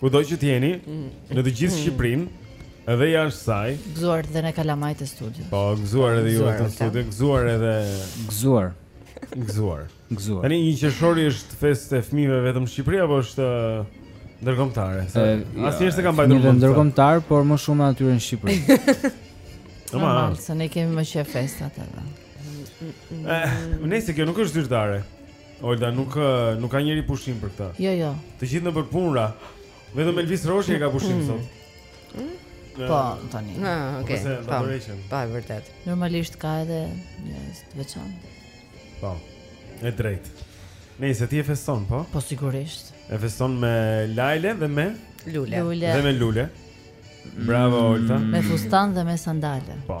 Kudo që të jeni, në të gjithë Shqipërinë, edhe jashtë saj. Gëzuar edhe ne kalamajtë e studios. Po, gëzuar edhe ju në studio, gëzuar edhe gëzuar. Gëzuar. Gëzuar. Tani një qershori është festë e fëmijëve vetëm në Shqipëri apo është ndërkombëtare? Asnjëherë s'e kam mbajtur mend. Është ndërkombëtare, por më shumë aty në Shqipëri. Normal, se ne i kemi më qejf festat edhe. Eh, nëse kjo nuk është zyrtare. Olta nuk nuk ka njeri pushim për këtë. Jo, jo. Të gjithë nëpër punëra. Vetëm Elvis Roshi e ka pushim mm. sot. Mm. Po, tani. Na, okay. Po, po, po, e vërtet. Normalisht ka edhe njerëz të veçantë. Po. E drejtë. Nejse ti e feston, po? Po sigurisht. E feston me lajle dhe me lule. Lule. Dhe me lule. Bravo mm. Olta. Me fustan dhe me sandale. Po.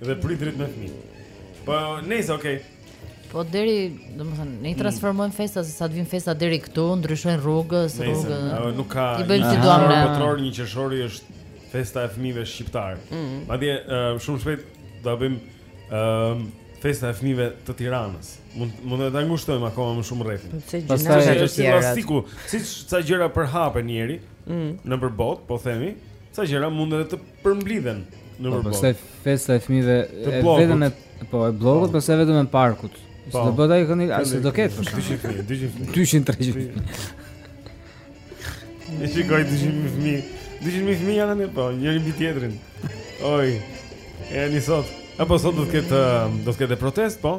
Dhe prindrit me fëmijë. Po, nejse, okay. Po deri, domethënë, ne i mm. transformojmë festat se sa të vijnë festat deri këtu, ndryshojnë rrugës, rrugë. Nejse, nuk ka. I bëjmë si duam ne. Kontroll një qershori është festa e fëmijëve shqiptarë. Mm. Madje shumë shpejt do ta bëjmë ëm festa e fëmijëve të Tiranës. Mund mund ta ngushtojmë akoma më shumë rrethin. Pastaj është si plastiku, si ca gjëra përhapen njëri mm. nëpër botë, po themi, ca gjëra mund edhe të përmblidhen nëpër botë. Po pastaj festa e fëmijëve e vetëm e po e bllokut, po. pastaj vetëm e parkut. Po. Se do bëhet ai këni, a se do ketë për shkak. 200 200 300. E shikoj 200 mijë fëmijë. 200 mijë fëmijë janë ne po, njëri mbi tjetrin. Oj. E ani sot. Apo sot do të ketë do të ketë protestë, po?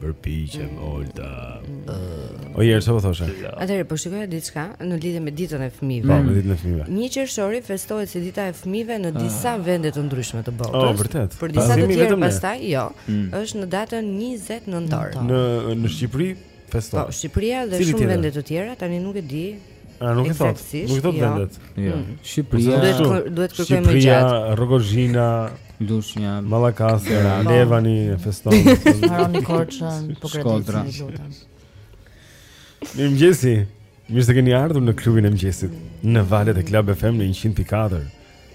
Përpiqem Olta. Uh, o Jeri çfarë po thoshe? Atëherë po shikoja diçka në lidhje me ditën e fëmijëve. Po, me ditën e fëmijëve. Një qershori festohet si dita e fëmijëve në disa uh, vende të ndryshme të botës. Oh, vërtet. Për disa të tjerë pastaj, jo, mm. është në datën 20 nëntor. Në në Shqipëri festohet. Po, Shqipëria dhe shumë vende të tjera tani nuk e di A nuk i thotë, nuk i thotë jo. vendet. Jo. jo. Mm. Shqipëria duhet kër, duhet të kërkojmë më gjatë. Shqipëria, Rrogozhina, Lushnja, Mallakastra, po. po. Levani, festojnë. Harroni Korçën, po Shkodra. Mirë mëngjesi. Mirë se keni ardhur në klubin e mëngjesit në valët e Club FM në 100.4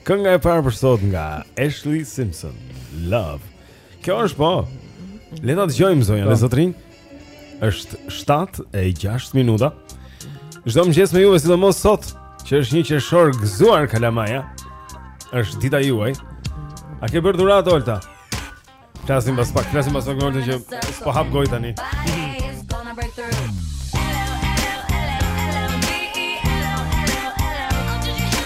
Kënga e parë për sot nga Ashlee Simpson Love Kjo është po le ta dëgjojmë zonja dhe po. zotërinj Është 7 e 6 minuta. Çdo mëngjes me juve, sidomos sot, që është një qershor gëzuar kalamaja. Është dita juaj. A ke bërë dhuratë Olta? Flasim pas pak, flasim pas pak Olta që s'po hap gojë tani.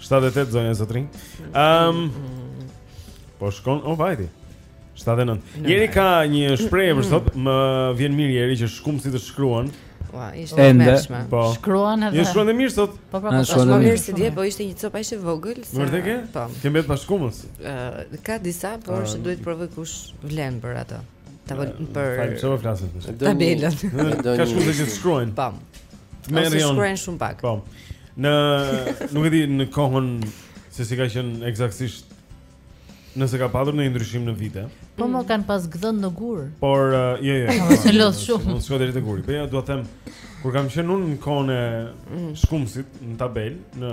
78 zonja Zotëri. Ehm um, po shkon o vajti. 79. Jeri ka një shprehje për sot, më vjen mirë Jeri që shkumësi të shkruan. Ua, ishte e mëshme. Po. Shkruan edhe. Ju shkruan edhe mirë sot. Po, po, po. Shkruan edhe mirë se dje, po ishte një copë aq e vogël se. Vërtet e ke? Po. Ke mbet pa shkumës. Ë, ka disa, por është duhet të provoj kush vlen për ato. Tavol për Fal, çfarë flasim për? Tabelën. Ka shkuar të gjithë shkruajnë. Pam. Të merrin. Ose shkruajnë shumë pak. Pam. Në nuk e di në kohën se si ka qenë eksaktësisht nëse ka patur ndonjë ndryshim në vite. Po më kanë pas gdhend në gur. Por uh, jo jo. Është lodh shumë. Unë shkoj deri te guri. Po ja dua të them kur kam qenë unë në kohën e mm. shkumësit në tabel në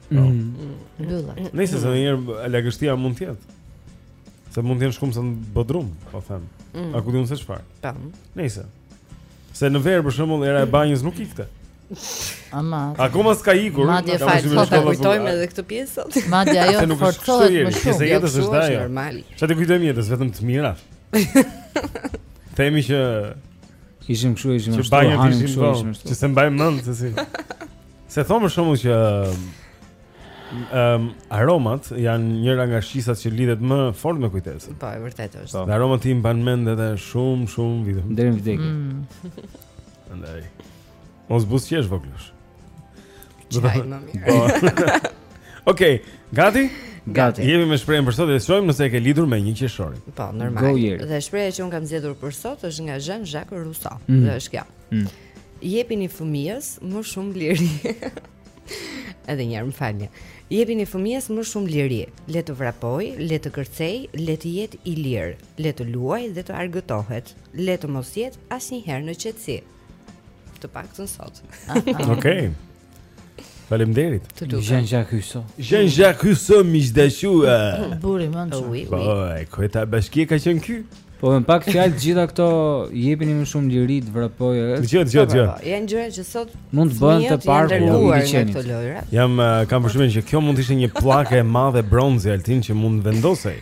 Po. Mbyllet. Nëse sa njëherë lagështia mund të jetë. Se mund të jenë shkumësat në bodrum, po them. Mm. A ku di un se çfarë? Tam. Nëse. Se në verë për shembull era e banjës nuk ikte. Ama. Akoma s'ka ikur. Madje fal, po ta kujtojmë edhe këtë pjesë sot. Madje ajo forcohet më shumë. Se pjesë e jetës është ajo. Normal. Ça të kujtojmë jetës vetëm të mira. Themi që ishim kështu, ishim kështu, hanim kështu, ishim kështu. Që s'e mbajmë mend se si. Se thonë për shembull që um, aromat janë njëra nga shqisat që lidhet më fort me kujtesën. Po, e vërtetë është. Po. Dhe aromat i mban mend edhe shumë shumë vite. Deri në vdekje. Mm. Andaj. Mos buzëqesh voglush. Do të thotë më mirë. Po. Okej, gati? Gati. Jemi me shprehjen për sot dhe shohim nëse e ke lidhur me 1 qershorin. Po, normal. Dhe shprehja që un kam zgjedhur për sot është nga Jean Jacques Rousseau. Mm. Dhe është kjo. Mm. Jepini fëmijës më shumë liri. Edhe një herë, më falni. Jepini fëmijës më shumë liri. Le të vrapojë, le të kërcejë, le të jetë i lirë, le të luajë dhe të argëtohet. Le të mos jetë asnjëherë në qetësi. Të paktën sot. Okej. Okay. Faleminderit. Jean Jacques Rousseau. Jean Jacques Rousseau miq të dashur. Buri më shumë. Oui, oui. Po, e kujta bashkia ka qenë ky. Po me pak fjalë gjitha këto jepini më shumë liri të vrapojë edhe. Dëgjo, dëgjo, dëgjo. Janë gjëra që sot mund të bëhen te parku i liqenit. Jam eh, kam përshtypjen që kjo mund të ishte një pllakë e madhe bronzi Altin që mund të vendosej.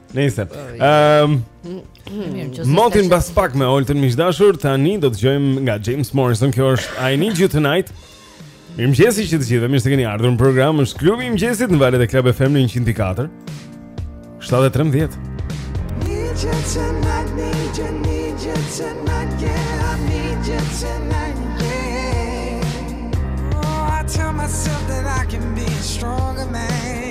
Nëse. Ehm. Motin mbas pak me Oltën miq të dashur, tani do të dëgjojmë nga James Morrison, kjo është I Need You Tonight. Mirëmëngjes që të gjithëve, mirë se keni ardhur në program. Është klubi i mëngjesit në valët e Club FM në 104. 7:13. Need you tonight, need you, need you tonight, yeah, I need you tonight, yeah. Oh, I tell myself that I can be a stronger man.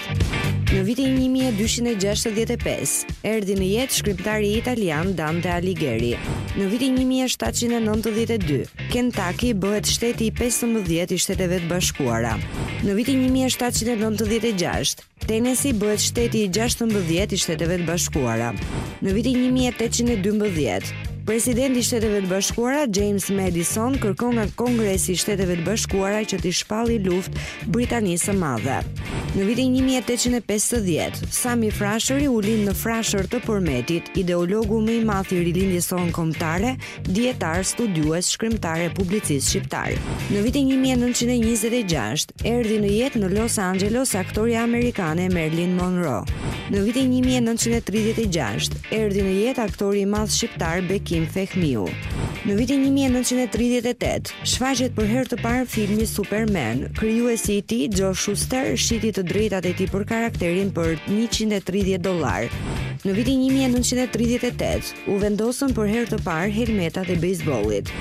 Në vitin 1265, erdhi në jetë shkrimtari italian Dante Alighieri. Në vitin 1792, Kentucky bëhet shteti i 15 i Shteteve të Bashkuara. Në vitin 1796, Tennessee bëhet shteti i 16 i Shteteve të Bashkuara. Në vitin 1812, Presidenti i Shteteve të Bashkuara James Madison kërkon nga Kongresi i Shteteve të Bashkuara që t'i shpallë luftë Britanisë së Madhe. Në vitin një mijë e tetëqind e pesëdhjetë, Sami Frashëri u lind në Frashër të Përmetit, ideologu më i madh i Rilindjes sonë Kombëtare, dijetar, studiues, shkrimtar e publicist shqiptar. Në vitin një mijë e nëntëqind e njëzet e gjashtë, erdhi në jetë në Los Angeles aktorja amerikane Marilyn Monroe. Në vitin një mijë e nëntëqind e tridhjetë e gjashtë, erdhi në jetë aktori i madh shqiptar Bekim Fehmiu. Në vitin një mijë e nëntëqind e tridhjetë e tetë, Shfaqet për herë të parë filmi Superman. Krijuesi i tij, Joe Shuster, shiti të drejtat e tij për karakterin për 130 dollarë. Në vitin 1938, u vendosën për herë të parë helmetat e bejsbollit.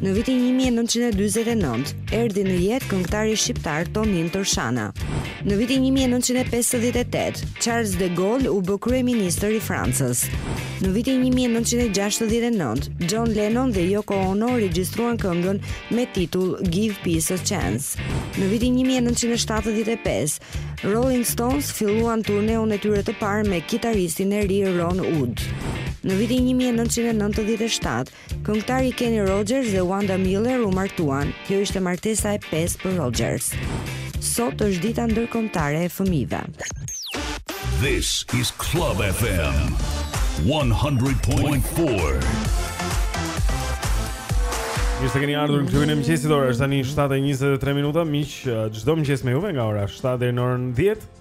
Në vitin 1949, erdhi në jetë këngëtari shqiptar Tonin Tërshana. Në vitin 1958, Charles de Gaulle u bë kryeministër i Francës. Në vitin një mijë e nëntëqind e gjashtëdhjetë e nëntë, John Lennon dhe Yoko Ono regjistruan këngën me titull Give Peace a Chance. Në vitin një mijë e nëntëqind e shtatëdhjetë e pesë, Rolling Stones filluan turneun e tyre të parë me kitaristin e ri Ron Wood. Në vitin një mijë e nëntëqind e nëntëdhjetë e shtatë, Këngëtari Kenny Rogers dhe Wanda Miller u martuan. Kjo ishte martesa e pestë për Rogers. Sot është dita ndërkombëtare e fëmijëve. This is Club FM 100.4. Mirë se keni ardhur në klubin e mëngjesit. Ora është tani 7:23 minuta. Miq, çdo mëngjes me juve nga ora 7 deri në orën 10.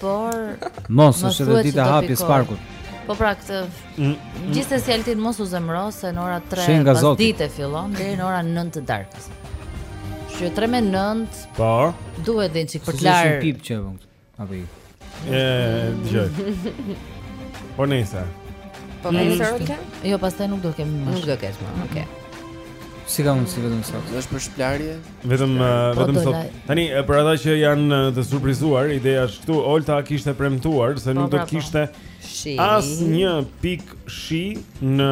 Por mos është dita e hapjes parkut. Po pra këtë mm. gjithsesi Altin mos u zemro se në ora 3 pasdite fillon deri në ora 9 të darkës. Që 3 me 9. Po. Duhet dhe një çik për të larë. Si pip që vonë. Apo i. E, dëgjoj. Po nisa. Po nisa, okay? Jo, pastaj nuk do kemi më. Nuk do kesh më. Okej. Si ka mundësi vetëm sot? Është për shplarje? Vetëm po vetëm sot. Tani për ata që janë të surprizuar, ideja është këtu, Olta kishte premtuar se po, nuk do të kishte asnjë pik shi në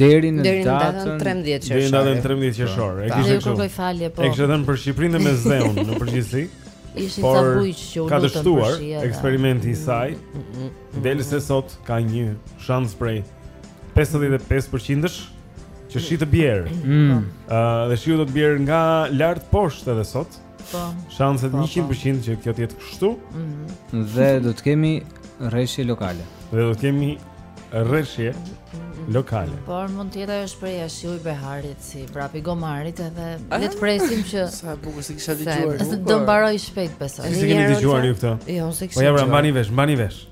deri në datën 13 qershor. Deri në datën 13 qershor. E kishte kërkoj falje, po. E kishte thënë për Shqipërinë dhe me Zeusin në përgjithësi. Ishin ca bujq që u lutën për shi. Ka dështuar eksperimenti i saj. Del se sot ka një shans prej 55 për qind që shi të bjerë. Ëh, mm. mm. uh, dhe shiu do të bjerë nga lart poshtë edhe sot. Po. Shanset 100% po, po. që kjo të jetë kështu. Ëh. Mm. Dhe do të kemi rreshje lokale. Dhe do të kemi rreshje lokale. Por mund të jetë ajo shprehja shiu i beharit si vrapi i gomarit edhe ah, le të presim që sa bukur s'e kisha dëgjuar. Do mbarojë shpejt besoj. S'e keni dëgjuar ju këtë? Jo, unë s'e kisha. Po ja mbani vesh, mbani vesh.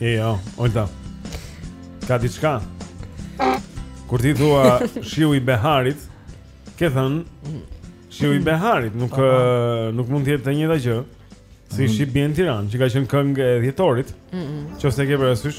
E jo, ojta. Ka diçka. Kur ti thua shiu i beharit, ke thënë shiu i beharit, nuk po, po. nuk mund të jetë të njëjta gjë. Si mm. shi bie në Tiranë, që ka qenë këngë e dhjetorit. Mm. Qoftë se ke parasysh.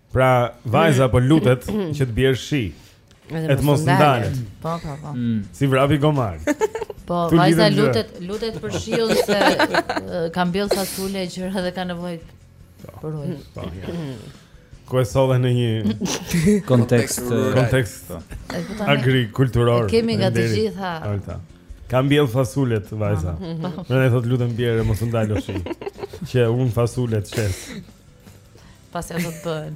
Pra vajza po lutet që të bjerë shi. E të mos ndalet. Po, po, po. Mm. Si vrap i gomarit. Po, vajza lutet, lutet për shiun se ka mbjellë fasule që edhe dhe ka nevojë po. për ujë. Po, ja. Ku e solle në një kontekst kontekst po. agrikulturor. Kemi nga të gjitha. Alta. Ka mbjellë fasulet vajza. Dhe thotë lutem bjer mos ndalo shi. Që unë fasulet t'i shes. Pas ja do të bëhen.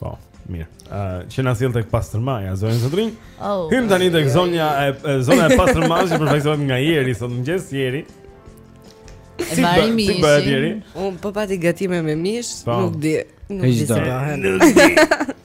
Po, mirë. Ë, uh, që na sjell tek pastërmaja, zonja zotërinj. Oh, Hyjmë tani tek zona e zona e pastërmajës, përfaqësohet nga Jeri sot mëngjes Jeri. E marrim si, si bëhet Jeri? Unë po pati gatime me mish, pa. Po. nuk di. Nuk di si bëhen.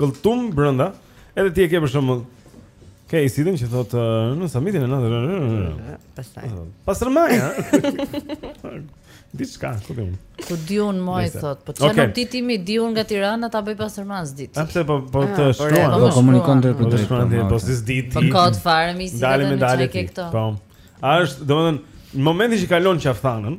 Këlltum brenda Edhe ti e ke për shembull Kejsi di që thotë Në samitin e në Pastaj Pastërmaja Diçka, ku di unë Ku di unë moj thotë Po që nuk di ti, di unë nga Tirana Ta bëj pastërma s'di ti A pse po, po ah, të po shkruan Po komunikon drejtpërdrejt Po, po si s'di ti Po kot fare mi si dhe në që ke këto Po A është, domethënë Në momentin që kalon Qafë Thanën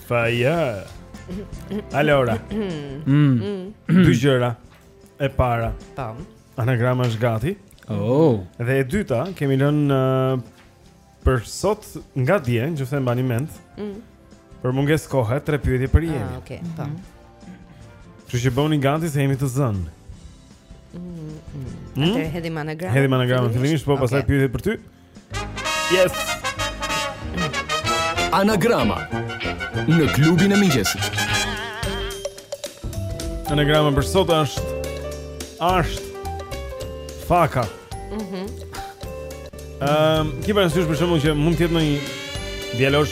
Faja. Alora. Mm. Dy gjëra. E para. Tam. Po. Anagrama është gati. Oh. Dhe e dyta, kemi lënë për sot nga dje, nëse e mbani mend. Mm. Për mungesë kohe, tre pyetje për Jerin. Ah, okay, po. Kështu që bëhuni gati se jemi të zënë. Mm. mm. Atëherë hedhim anagramën. Hedhim anagramë fillimisht, po pastaj pyetjet për ty. Yes. Anagrama në klubin e mëngjesit. Anagrama për sot është është faka. Mhm. Mm Ehm, um, kjo është për shembull që mund të jetë një dialog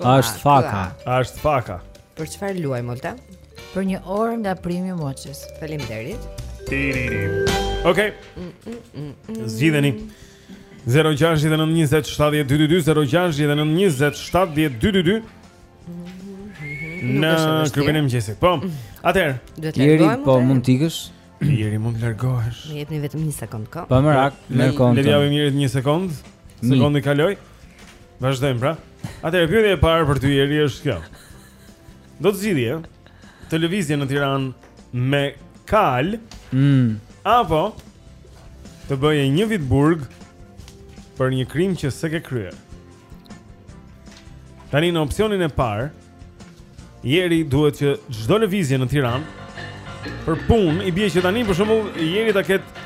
Është faka. Është faka. Për çfarë luaj Molta? Për një orë nga primi i Moçis. Faleminderit. Okej. Zgjidheni. 0692070222 Në klubin e mëngjesit. Po. Atëherë, Jeri po mund të ikësh? Jeri mund të largohesh. Më jepni vetëm një sekond kohë. Pa merak, merr kohën. Le të japim Jerit një sekond. Sekondi kaloi. Vazhdojmë pra. Atëherë pyetja e parë për ty Jeri është kjo. Do të zgjidhje eh? të lëvizje në Tiranë me kalë. Mm. Apo të bëje një vit burg për një krim që s'e ke kryer. Tani në opcionin e parë Jeri duhet që çdo lëvizje në Tiranë për punë i bie që tani për shembull Jeri ta ketë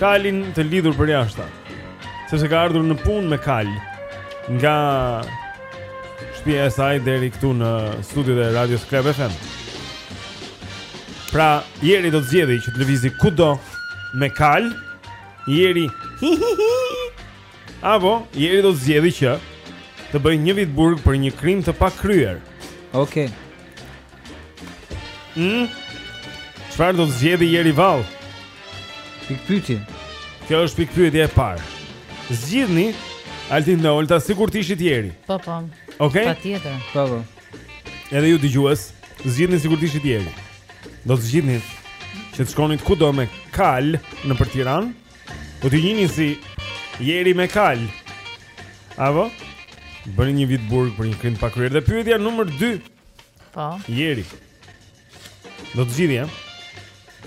kalin të lidhur për jashta. Sepse ka ardhur në punë me kalë nga shtëpia e saj deri këtu në studiot e radios Club FM. Pra, Jeri do të zgjedhë që të lëvizi kudo me kalë. Jeri. Apo, Jeri do të zgjedhi që të bëjë një vit burg për një krim të pakryer. Okej. Okay. Mm. Çfarë do të zgjedhi Jeri vallë? Pikëpyetje. Kjo është pikëpyetja e parë. Zgjidhni Altin dhe Olta sikur të ishit Jeri. Po po. Okej. Okay? Patjetër. Po po. Edhe ju dëgjues, zgjidhni sikur të ishit Jeri. Do të zgjidhni që të shkonit kudo me kalë nëpër Tiranë. Do të jini si Jeri me kalë. Apo? Bëni një vit burg për një krim pa kryer dhe pyetja numër 2. Po. Jeri. Do të zgjidhje.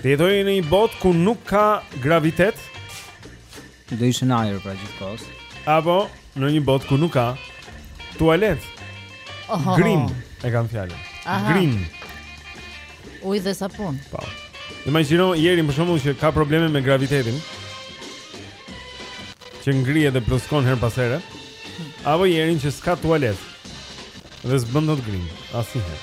Të jetoje në një botë ku nuk ka gravitet? Do ishe në ajër pra gjithë kohës. Apo? në një botë ku nuk ka tualet. Oho. Green e kam fjalën. Aha. Green. Ujë dhe sapun. Po. Imagjino Jerin për shembull që ka probleme me gravitetin. Që ngrihet dhe pluskon herë pas here. Apo Jerin që s'ka tualet. Dhe s'bën dot green, asnjëherë.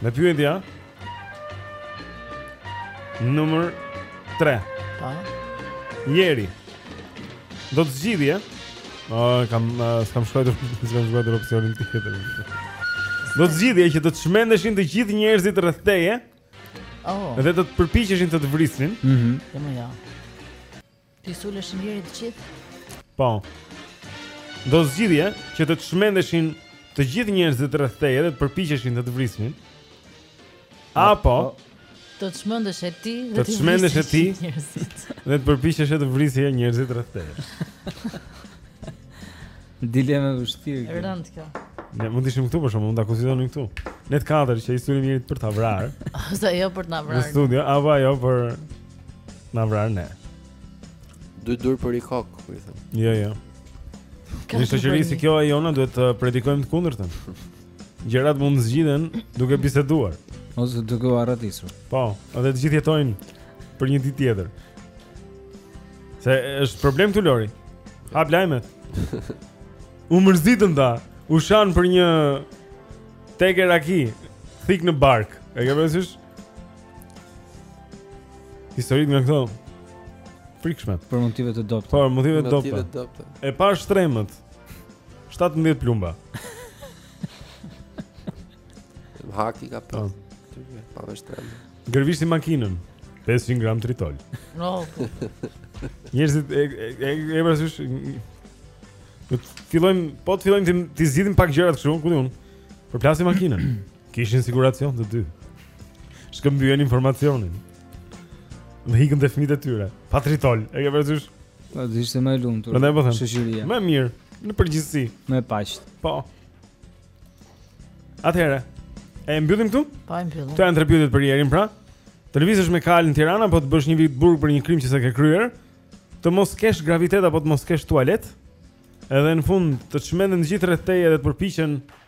Dhe pyetja Numër 3 Po Jeri Do të zgjidhje O, kam, s'kam shkruar, s'kam shkruar opcionin tjetër Do të zgjidhje që do të çmendeshin të gjithë njerëzit rreth teje oh. Dhe do të përpiqeshin të të vrisnin mm -hmm. T'i sulesh mirë të gjithë. Po. Do zgjidhje që të çmendeshin të gjithë njerëzit rreth teje dhe të përpiqeshin të të vrisnin. Apo të çmendeshe ti dhe të çmendeshe ti dhe të përpiqeshe të vrisje njerëzit rreth teje. Dilema e vështirë. E rëndë kjo. Ne mund të ishim këtu për shembull mund ta konsiderojmë këtu. Ne të katër që i sulemi Jerit për ta vrarë. Ose ajo për ta vrarë. Në studio, apo ajo për Na vrarë ne. Dy duar për një kokë, po i themi. Jo, jo. Një shoqëri si kjo e jona duhet të predikojmë të kundërtën. Gjërat mund të zgjidhen duke biseduar. Ose duke u arratisur. Po, edhe të gjithë jetojnë për një ditë tjetër. Se është problem këtu Lori. Hap lajmet. U mërzitën ata, u shanë për një teke raki, thikë në bark. E ke parasysh? Historitë nga këto Frikshme Për motive të dobëta Për motive të dobëta E pa shtrembër 17 plumba Haki ka për Pa me shtrembër Gërvishti makinën 500 gram tritol No Njerëzit e, e, e, e parasysh Fillojmë Po të fillojmë t'i zgjidhim pak gjërat kështu Ku di unë Përplasi makinën Kishin siguracion të dy. Shkëmbyen informacionin. Dhe ikën te fëmijët e tyre. Pa tritol, e ke parasysh? Po ishte më e lumtur. Prandaj po them. Shoqëria. Më mirë, në përgjithësi. Më e paqtë. Po. Atëherë, e mbyllim këtu? Po, e mbyllim. Këto janë tre pyetjet për Jerin, pra. Të lëvizësh me kalë në Tiranë apo të bësh një vit burg për një krim që s'e ke kryer? Të mos kesh gravitet apo të mos kesh tualet? Edhe në fund të çmenden të gjithë rreth teje dhe të përpiqen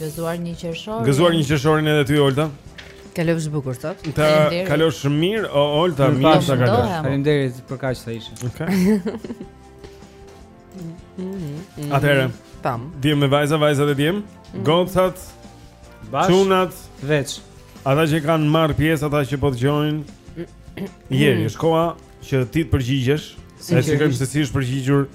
Gëzuar një qershor. Gëzuar një qershorin edhe ty Olta. Kalofsh bukur sot. Ta kalosh mirë o Olta, mirë ta kalosh. Faleminderit për kaq sa ishe. Okej. Mhm. Atëherë. Tam. Djem e vajza, vajza dhe djem. Mhm. Gocat. Bashkë. Çunat veç. Ata që kanë marrë pjesë, ata që po dëgjojnë. Mhm. Jeri, është koha që ti të përgjigjesh. Ne shikojmë se si është përgjigjur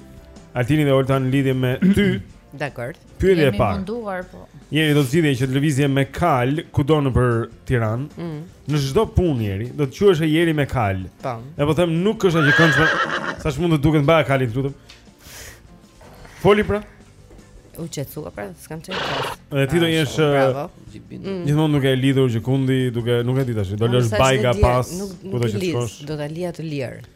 Altini dhe Olta në lidhje me ty. Dakor. Pyetja e parë. Munduar po. Jeri do zgjidhje që të lëvizje me kalë kudo nëpër Tiranë. Mm. Në çdo punë Jeri, do të quheshe Jeri me kalë. Po. E po them nuk është asgjë e këndshme. Sa ç'mund të duket mbaje kalin lutem. Foli pra. U qetësua pra, s'kam qenë pas. Dhe ti do ah, jesh uh, mm. gjithmonë duke e lidhur gjëkundi, duke nuk e di tash, do lësh bajga pas, ku do të shkosh. Do ta lija të lirë.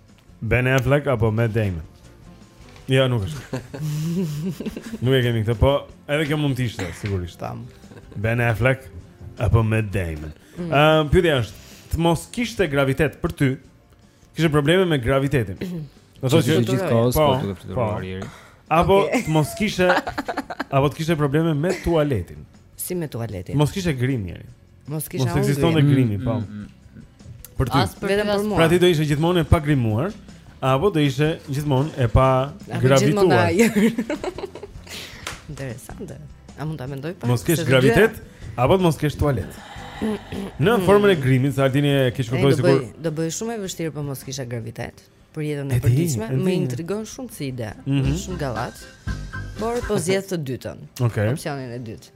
Ben Affleck apo Matt Damon? Ja, nuk është. nuk e kemi këtë, po edhe kjo mund të ishte sigurisht. Tam. Ben Affleck apo Matt Damon. Ëm, mm. uh, pyetja është, të mos kishte gravitet për ty, kishte probleme me gravitetin. Do të thotë gjithë kohës po, po duhet të fitosh njeri. Apo okay. të mos kishte apo të kishte probleme me tualetin. Si me tualetin? Mos kishte grim njeri. Mos kishte. Mos ekzistonte grimi, po. Mm, mm, mm. Për ty. Vetëm për mua. Pra ti do ishe gjithmonë e pa grimuar, apo do ishe gjithmonë e pa gravituar. Interesante. A mund ta mendoj pak? Mos kesh gravitet, apo mos kesh tualet. Në formën e grimit, se Altini e kish kuptuar sikur. Do bëhej shumë e vështirë po mos kisha gravitet për jetën e përditshme, më intrigon shumë si ide. Mhm. Shumë gallatë. Por po zgjedh të dytën. Okej. Opsionin e dytë.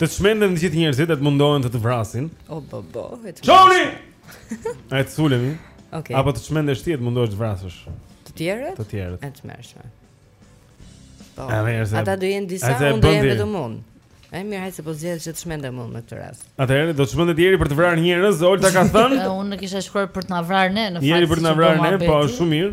Të çmenden të gjithë njerëzit dhe të mundohen të të vrasin. O bo bo, e tmerrshme! Ai të sulmon. Okej. Okay. Apo të çmendesh ti të mundohesh të vrasësh. Të tjerët? Të tjerët. E tmerrshme. Po. Ata do jenë disa, unë do jem vetëm unë. E mirë, hajt se po zgjedh që të çmendem unë në këtë rast Atëherë, do të çmendet njeri për të vrarë njerëz, Olta ka thënë Unë e kisha shkruar për të na vrarë ne në fakt për të na vrarë ne, po shumë mirë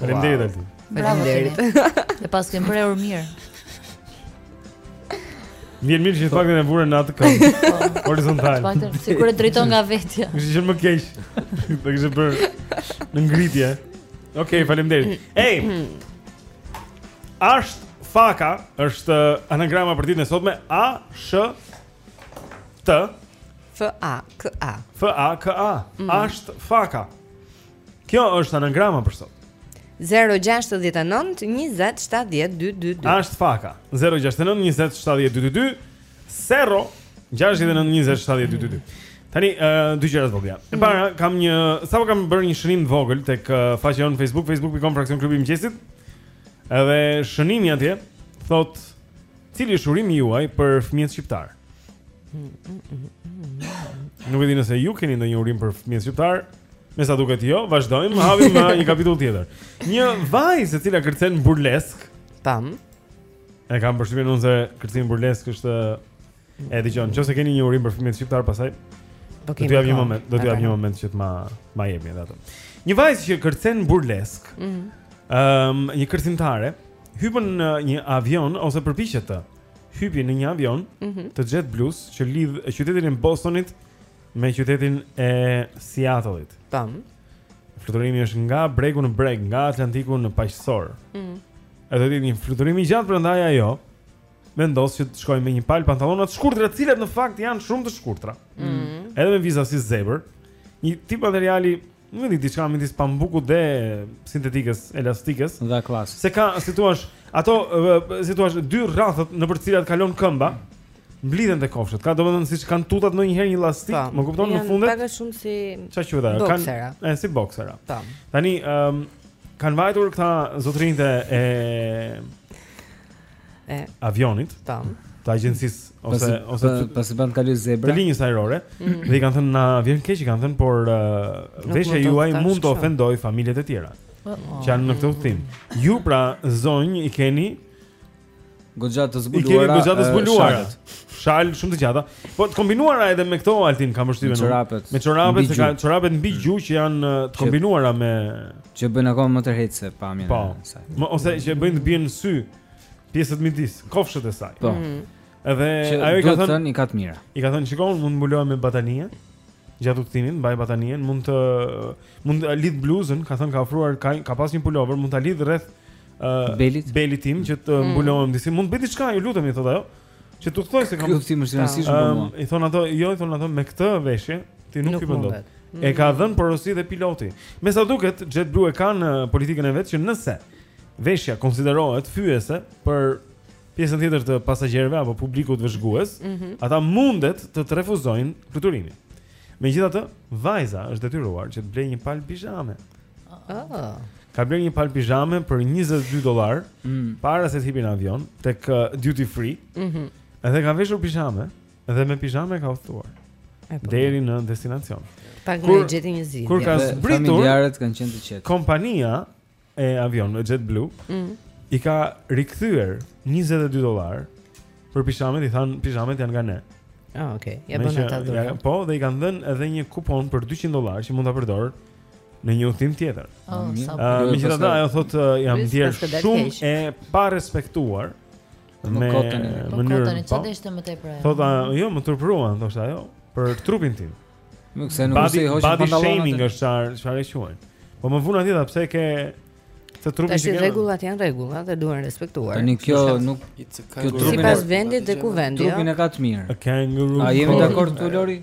Faleminderit Altin. Bravo Timi. E paskam bërë mirë. Vjen mirë që faktin e vure në atë kënd. Po. Horizontal. Faktin sikur e drejton nga vetja. Kishte qenë më keq. Do kishte bërë në ngritje. Okej, okay, faleminderit. Ej. Asht faka është anagrama për ditën e sotme A S T F A K A F A K A mm. Asht faka. Kjo është anagrama për sot. 0-6-19-27-12-2 Asht faka 0-6-19-27-12-2 Zero 6-19-27-12-2 Tani, uh, dy gjëra të vogja E mhm. para, kam një Sapo kam bërë një shënim të vogël Tek uh, faqja në Facebook Facebook.com fraksion klubi mqesit Edhe shënimi atje Thotë Cili është urimi juaj për fëmijët shqiptarë Nuk e di nëse ju keni ndonjë urim për fëmijët shqiptarë Me sa duket jo, vazhdojmë, hapim një kapitull tjetër. Një vajzë e cila kërcen burlesk. Tam. E kam përshtypjen unë se kërcimi burlesk është e dëgjon. Nëse keni një urim për fëmijët shqiptarë pastaj do të jap një moment, do të jap një moment që të ma ma jepni atë. Një vajzë që kërcen burlesk. Ëm, mm -hmm. um, një kërcimtare hipën në një avion ose përpiqet të hipë në një avion mm -hmm. të JetBlue-s që lidh qytetin e Bostonit me qytetin e Seattle-it. Tam. Fluturimi është nga bregu në breg, nga Atlantiku në Paqësor. Mhm. Mm Edhe është një fluturim i gjatë prandaj ajo vendos që të shkojë me një palë pantallona të shkurtra, të cilat në fakt janë shumë të shkurtra. Mhm. Mm Edhe me viza si zebër, një tip materiali Nuk e di diçka midis pambukut dhe sintetikës, elastikës. Nga klasë. Se ka, si thua, ato si thua, dy rrathët nëpër të cilat kalon këmba. Mblidhen te kofshët. Ka domethënë siç kanë tutat ndonjëherë një elastik, po, më kupton, në fundet. Ka shumë si Çfarë quhet ajo? Boksera. Kan, e, si boksera. Po. Tani, ëm um, kanë vajtur këta zotrinjtë e e avionit, tam, të agjencisë ose pasi, ose të, pasi bën të kalojë zebra. Të linjës ajrore mm -hmm. dhe i kanë thënë na vjen keq i kanë thënë por uh, veshja juaj mund të ofendojë familjet e tjera. Uh -oh. Që janë në këtë udhëtim. Ju pra zonjë i keni goxhat të zbuluara. I keni goxhat të zbuluara. Shalë shumë të gjata. Po të kombinuara edhe me këto Altin kam vështirë me çorapet. Me çorapet se kanë çorapet mbi gju që janë të kombinuara me Që bëjnë akoma më tërheqëse pamjen po, e saj. Po. Ose që bëjnë të bien në sy pjesët midis, kofshët e saj. Po. Mhm. Edhe ajo i ka thënë i ka të mira. I ka thënë shikon, mund të mbulohem me batanie. Gjatë udhëtimit mbaj batanien, mund të mund të lidh bluzën, ka thënë ka ofruar ka, ka pas një pulover, mund ta lidh rreth uh, belit. belit tim që të mm. mbulohem disi. Mund të bëj diçka, ju lutem, i thotë ajo. Që tu thoj se kam udhëtim është i rëndësishëm për mua. I thon ato, jo i thon ato me këtë veshje, ti nuk hipën dot. E ka mm. dhënë porosi dhe piloti. Me sa duket, JetBlue e ka në politikën e vet që nëse veshja konsiderohet fyese për pjesën tjetër të pasagjerëve apo publikut vëzhgues, mm -hmm. ata mundet të të refuzojnë fluturimin. Megjithatë, vajza është detyruar që të blejë një palë pizhame. Ah. Ka blerë një palë pizhame për 22 dollar mm. para se të hipte në avion tek uh, duty free. Mhm. Mm edhe ka veshur pizhame dhe me pizhame ka udhëtuar po. deri në destinacion. Paktën gjeti një zgjidhje. Kur ka zbritur, familjarët kanë qenë të qetë. Kompania e avionit JetBlue mm. i ka rikthyer 22 dollar për pizhamet, i thanë pizhamet janë nga ne. Ah, okay. Ia bënë ata dhuratë. Po, dhe i kanë dhënë edhe një kupon për 200 dollar që mund ta përdor në një udhëtim tjetër. Oh, uh, Megjithatë ajo thotë uh, jam ndier shumë e parespektuar me po, mënyrën. Po ç'do ishte më tepër. Thotë uh, jo, më turpëruan, thoshte ajo, për trupin tim. Nuk se nuk se i hoqi pantallonat. Body shaming është çfarë çfarë e quajnë. Po më vunë atje pse ke të trupin që ke. Rregullat janë rregulla dhe duhen respektuar. Tani kjo nuk kjo trupi, sipas vendit dhe kuvendi. Trupin e ka të mirë. A jemi dakord këtu Lori?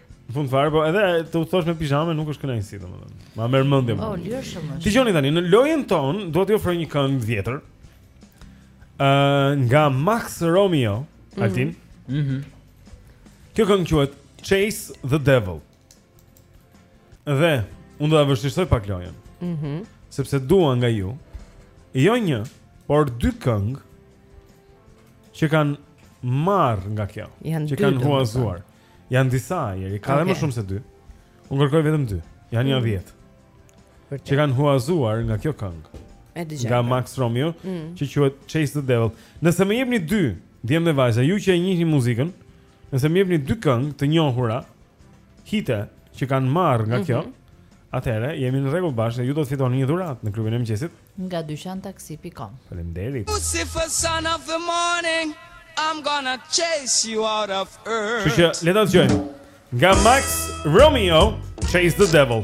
Fund fare, po edhe të udhëtosh me pizhame nuk është kënaqësi domethënë. Ma merr mendja. Po, lirshëm është. Dëgjoni tani, në lojën tonë do t'ju ofroj një këngë të vjetër. Ë uh, nga Max Romeo, mm -hmm. Altin. Mhm. Mm Kjo këngë quhet Chase the Devil. Dhe unë do ta vështirësoj pak lojën. Mhm. Mm sepse dua nga ju jo një, por dy këngë që kanë marrë nga kjo, që kanë huazuar. Mm Janë disa Jeri, ka dhe më shumë se dy Unë kërkoj vetëm dy Janë nja mm. dhjetë Që kanë huazuar nga kjo këngë Nga Max Romeo mm. Që quhet Chase the Devil Nëse më jepni dy Djem dhe vajza Ju që e njihni muzikën Nëse më jepni dy këngë të njohura Hite Që kanë marrë nga kjo mm -hmm. Atëherë, jemi në rregull bashkë Ju do të fitoni një dhuratë në klubin e mëngjesit nga dyqan taksi pikë kom. Faleminderit. Kështu që le ta dëgjojmë. Nga Max Romeo, Chase the Devil.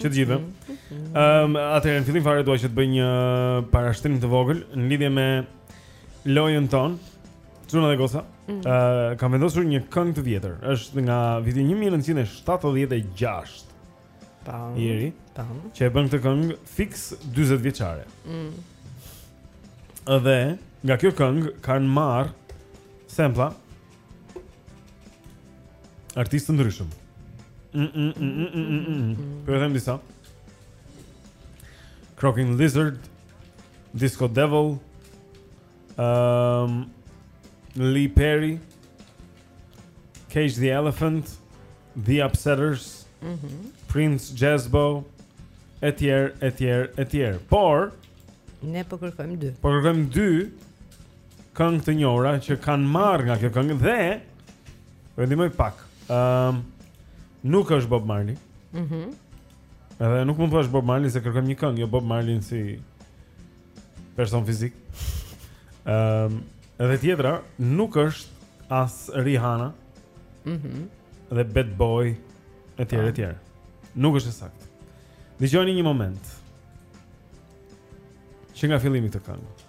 Që të gjithë. Ëm, atëherë në fillim fare dua që të bëj një parashtrim të vogël në lidhje me lojën tonë. Çuna dhe goca. Ë, mm. uh, kam vendosur një këngë të vjetër. Është nga viti 1976. Tam. Jeri. Tam. Që e bën këtë këngë fiks 40 vjeçare. Mm. Dhe nga kjo këngë kanë marrë sampla Artistë të ndryshëm. Mm, mm, mm, po them disa. Croaking Lizard, Disco Devil, um, Lee Perry, Cage the Elephant, The Upsetters, mm -hmm. Prince Jazzbo, etj, etj, etj. Por ne po kërkojmë dy. Po kërkojmë dy këngë të njohura që kanë marrë nga kjo këngë dhe do të ndihmoj pak. Ëm ehm, uh, nuk është Bob Marley. Mhm. Mm Edhe nuk mund të thuash Bob Marley se kërkojmë një këngë, jo Bob Marley si person fizik. Ëm ehm, um, edhe tjetra nuk është as Rihanna. Mhm. Mm dhe Bad Boy etj ah. etj. Nuk është e saktë. Dëgjoni një moment. Që nga fillimi këtë këngë.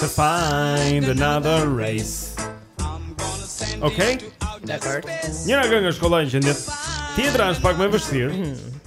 To find another race Okay? Dakord. Njëra këngë është kollaj për ta gjetur Tjetra është pak më e vështirë mhm.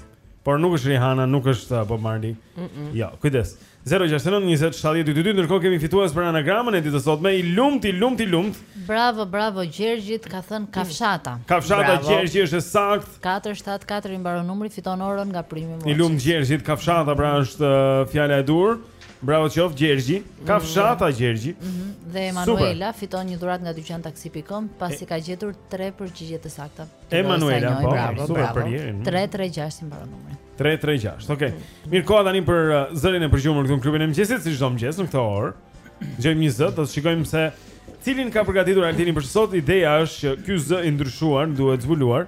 Por nuk është Rihanna, nuk është uh, Bob Marley mm -mm. Jo, kujdes 069 20 70 22 Ndërkohë kemi fitues për anagramën e ditës sotme I lumtë, i lumtë, i lumtë Bravo, bravo, Gjergji ka thënë kafshata mm. Kafshata, Gjergji është e saktë 474 i mbaron numri fiton orën nga primi muqës I lumtë Gjergjit, kafshata pra është uh, fjala e duhur Bravo qoftë Gjergji. Kafshata Gjergji. Mm -hmm. Dhe Emanuela fiton një dhuratë nga dyqan taksi.com pasi e... ka gjetur 3 përgjigje të sakta. Emanuela, po, bravo, super bravo. për Jerin. 336 i mbaron numri. 336. Okej. Okay. Mm -hmm. Mirë, koha tani për uh, zërin e përgjumur këtu në klubin e mëngjesit, si çdo mëngjes në këtë orë. Gjejmë një zë, do të shikojmë se cilin ka përgatitur Altini për sot. Ideja është që ky zë i ndryshuar duhet zbuluar.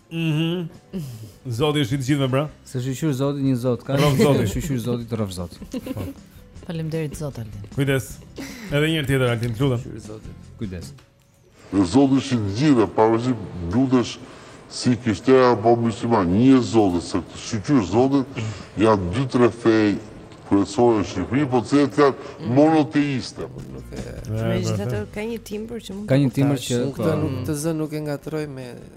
Mhm. Zoti është i të gjithëve, pra. Se shyqyr Zoti një Zot ka. Rroftë Zoti, shyqyr Zoti të rroftë Zoti. Po. Faleminderit zoti Altin. Kujdes. Edhe një herë tjetër Altin, të lutem. Shyqyr Zoti. Kujdes. Dhe Zoti është i të gjithëve, pavarësisht lutesh si i krishterë apo mysliman, një Zot, se këtu shyqyr Zoti janë dy tre fe kryesore në Shqipëri, po të cilat janë mhm. monoteiste. Megjithatë ka një timbër që mund të Ka një timbër që nuk të zë nuk e ngatërroj me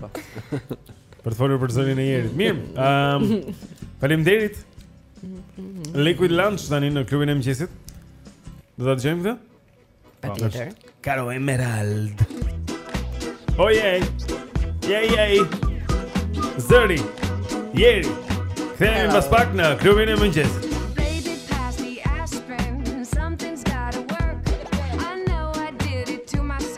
Po. Për të folur për zërin e Jerit. Mirë. Ehm. Um, Faleminderit. Liquid Lunch tani në klubin e mëngjesit. Do ta dëgjojmë këtë? Patjetër. Po, Caro Emerald. Oh yeah. Yeah yeah. Zëri. Jeri. Kthehemi pas pak në klubin e mëngjesit. Something's gotta work. I know I did it to myself.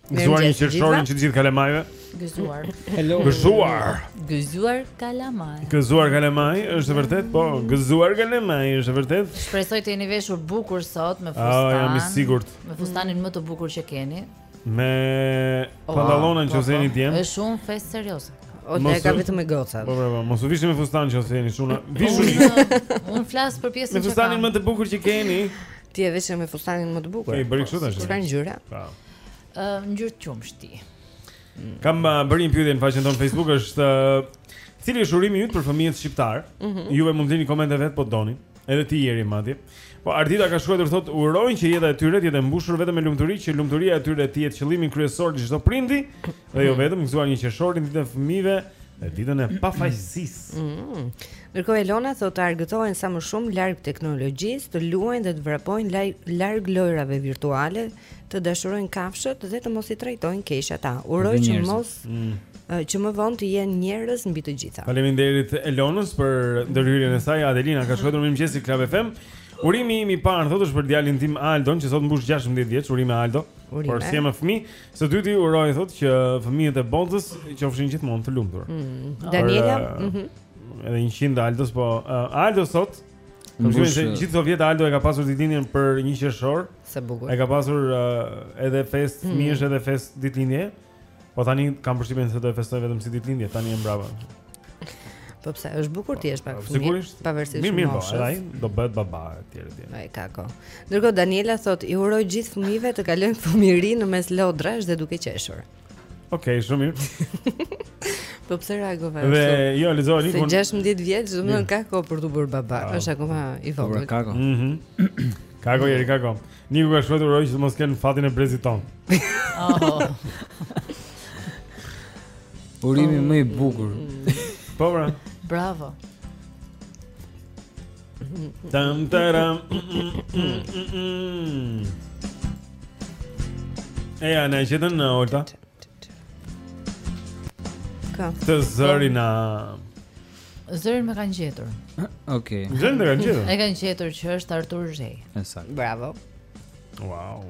Gëzuar një qershorin të gjithë kalamajve Gëzuar Gëzuar Gëzuar kalamaj Gëzuar kalamaj është e vërtetë Po gëzuar kalamaj është e vërtetë Shpresoj të jeni veshur bukur sot me fustan oh, jam i sigurt Me fustanin më të bukur që keni Me oh, pantallona nëse jeni djem Është shumë festë serioze O po e ka vetëm me gocat Po bravo, mos u vishni me fustan nëse jeni çuna Vishuni Unë flas për pjesën që kam Me fustanin më të bukur që keni Ti je veshur me fustanin më të bukur Ti e bëre kështu tash Çfarë ngjyre Bravo Ngjyrë qumështi. Kam uh, bërë një pyetje në faqen tonë Facebook është uh, cili është urimi yt për fëmijët shqiptarë? Mm -hmm. Juve mund të lini komente vetë po doni. Edhe ti Jeri madje. Po Ardita ka shkruar thotë uroj që jeta e tyre të jetë e mbushur vetëm me lumturi, që lumturia e tyre të jetë qëllimi kryesor i çdo prindi dhe jo vetëm gëzuar një qershorin ditën e fëmijëve ditën e pafajësisë. Mm -hmm. Ndërkohë Elona thotë të argëtohen sa më shumë larg teknologjisë, të luajnë dhe të vrapojnë larg lojrave virtuale. të dashurojnë kafshët dhe të mos i trajtojnë keq ata. Uroj që mos mm. që më vonë të jenë njerëz mbi të gjitha. Faleminderit Elonës për ndërhyrjen e saj. Adelina ka shkruar mirëmëngjesi Club FM. Urimi im i parë thotë është për djalin tim Aldon që sot mbush 16 vjeç. Urime Aldo. Urime. Por s'je më fëmijë, së dyti uroj thotë që fëmijët e botës qofshin gjithmonë të lumtur. Mm. Daniela, ëh. Mhm. Edhe 100 Aldos, po uh, Aldo sot Me që për gjithë këto vjet Aldo e ka pasur ditëlindjen për një qershor Sa bukur. E ka pasur uh, edhe festë mm. fëmijësh edhe festë ditëlindje. Po tani kam përshtypjen se do e festojë vetëm si ditëlindje, tani e mbrapa. Po pse, është bukur të jesh pak po, fëmijë. Sigurisht. Pavarësisht mirë, mirë, po, moshës ai do bëhet baba etj etj. Ai ka kohë. Ndërkohë Daniela thotë, "I uroj gjithë fëmijëve të kalojnë fëmijëri në mes lodrash dhe duke qeshur." Okej, okay, shumë mirë. Po pse reagove? Dhe jo, lexova Nikun. Se 16 vjeç, domethënë ka kohë për të bërë baba. Ah. Është akoma i vogël. Ka kohë. Mhm. Ka kohë, ka kohë. Niku ka shkruar uroj që të mos kenë fatin e brezit tonë. Oh. Urimi më i bukur. Po bra. Bravo. Tam taram. Eja, na e gjetën, Olta Ka Të zërin a Zërin ma kanë gjetur Okej Zërin e kanë gjetur E kanë gjetur që është Artur Zheji Bravo Wow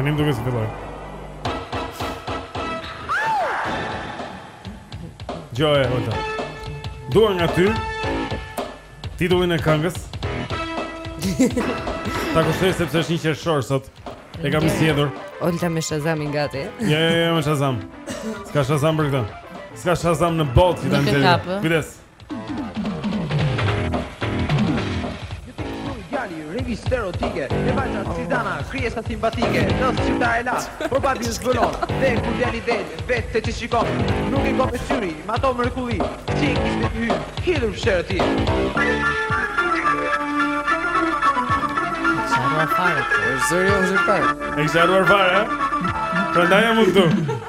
Në një më duket si filloi Gjo e Olta Dua nga ty Titullin e këngës Ta kushtoj sepse është një qershor sot E kam zgjedhur Olta me Shazam i gati Jo, jo, jo, me Shazam S'ka Shazam për këta S'ka Shazam në botë Nuk e kap Kujdes revistë erotike E vajta si dana, krijesa simpatike Në si ta e la, por babi na zbulon Dhe kur vjen i del, vetë të që shikon Nuk i hiqte sytë, nga ato mrekulli Si e kishte të hy, filloi psherëtin Zërëvar fare, zërëvar fare Zërëvar fare, prandaj jam unë këtu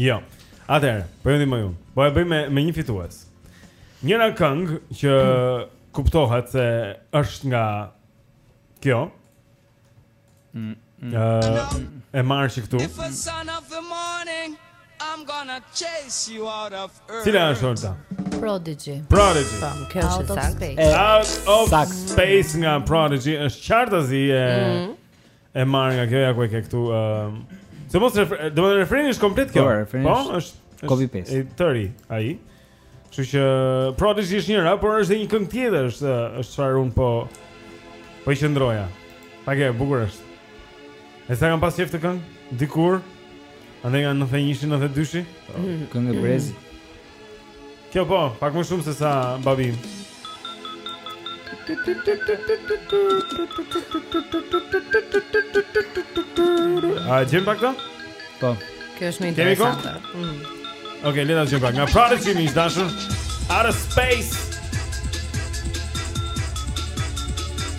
Jo. Atëherë, po ju ndihmoj unë. Po e bëjmë me një fitues. Njëra këngë që kuptohet se është nga kjo. Mm, mm. Uh, e marrë që këtu Cila është Olta? Prodigy Prodigy po, Kjo është e saktë Out of Space nga Prodigy është qartazi e mm. E marr nga kjo ja ku e ke këtu. Sidomos refre, domethënë refreni është komplet kjo. Po, po është copy paste. I tëri ai. Kështu që Prodigy është njëra, por është edhe një këngë tjetër, është është çfarë un po po i qendroja. Pa që e bukur është. E sa kam pas qejf këtë këngë dikur. Andej nga 91-shi 92-shi. Këngë brezi. Kjo po, pak më shumë se sa babi. E dëgjojmë pak këtë? Po. Kjo është më interesante. Mm. Okej, okay, le ta dëgjojmë pak. Nga Prodigy më ish dashur. Out of space.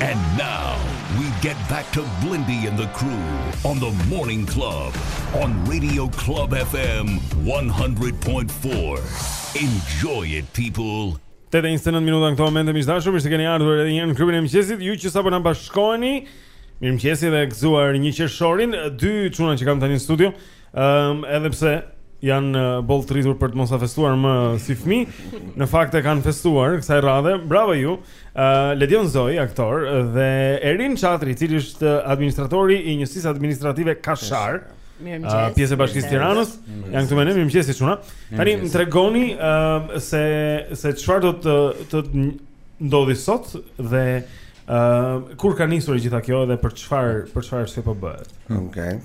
And now we get back to Blindy and the crew on the morning club on Radio Club FM 100.4. Enjoy it people. Tetë e gjashtëmbëdhjetë minuta në këto momente miq të dashur, mirë se keni ardhur edhe një herë në klubin e mëngjesit. Ju që sapo na bashkoheni, mirëmëngjesi edhe gëzuar një qershorin, dy çuna që kam tani në studio. Ëm, um, edhe pse janë uh, boll të rritur për të mos e festuar më si fëmi Në fakt e kanë festuar kësaj radhe Bravo ju uh, Ledion Zoj, aktor Dhe Erin Qatri, i cili është uh, administratori i njësis administrative Kashar uh, Pjesë e bashkisë Tiranës Janë këtu me ne, mirëmëngjesi çuna Tani, më tregoni uh, se, se çfarë do të, të ndodhi sot Dhe uh, kur ka nisur e gjitha kjo dhe për çfarë, për çfarë është se po bëhet Okej okay.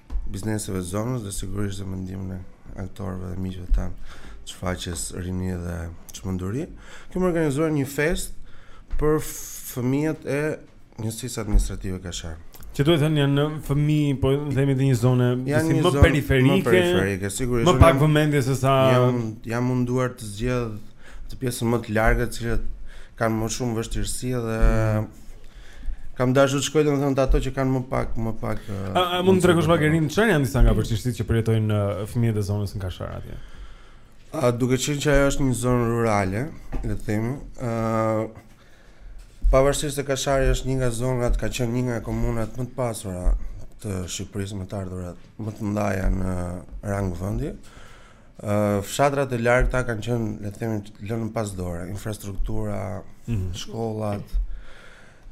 bizneseve të zonës dhe sigurisht dhe me ndihmën e aktorëve dhe miqve tanë të shfaqjes Rini dhe çmenduri kemi organizuar një fest për fëmijët e njësisë administrative kashar Që duhet thënë janë fëmi, po themi të një zone janë zone më periferike, më periferike, sigurisht. Më pak vëmendje se sa jam jam munduar të zgjedh të pjesën më të largët, që kanë më shumë vështirësi dhe mm. Kam dashur të shkoj domethënë te ato që kanë më pak, më pak. A, a mund të tregosh pak erin çfarë janë disa nga mangësitë që përjetojnë fëmijët e zonës në Kashar atje? A duke qenë që ajo është një zonë rurale, le të themi, ë pavarësisht se Kashari është një nga zonat, ka qenë një nga komunat më të pasura të Shqipërisë me të ardhurat më të mëdha në rang vendi. Fshatrat e largëta kanë qenë, le të themi, lënë pas dore, infrastruktura, mm -hmm. shkollat.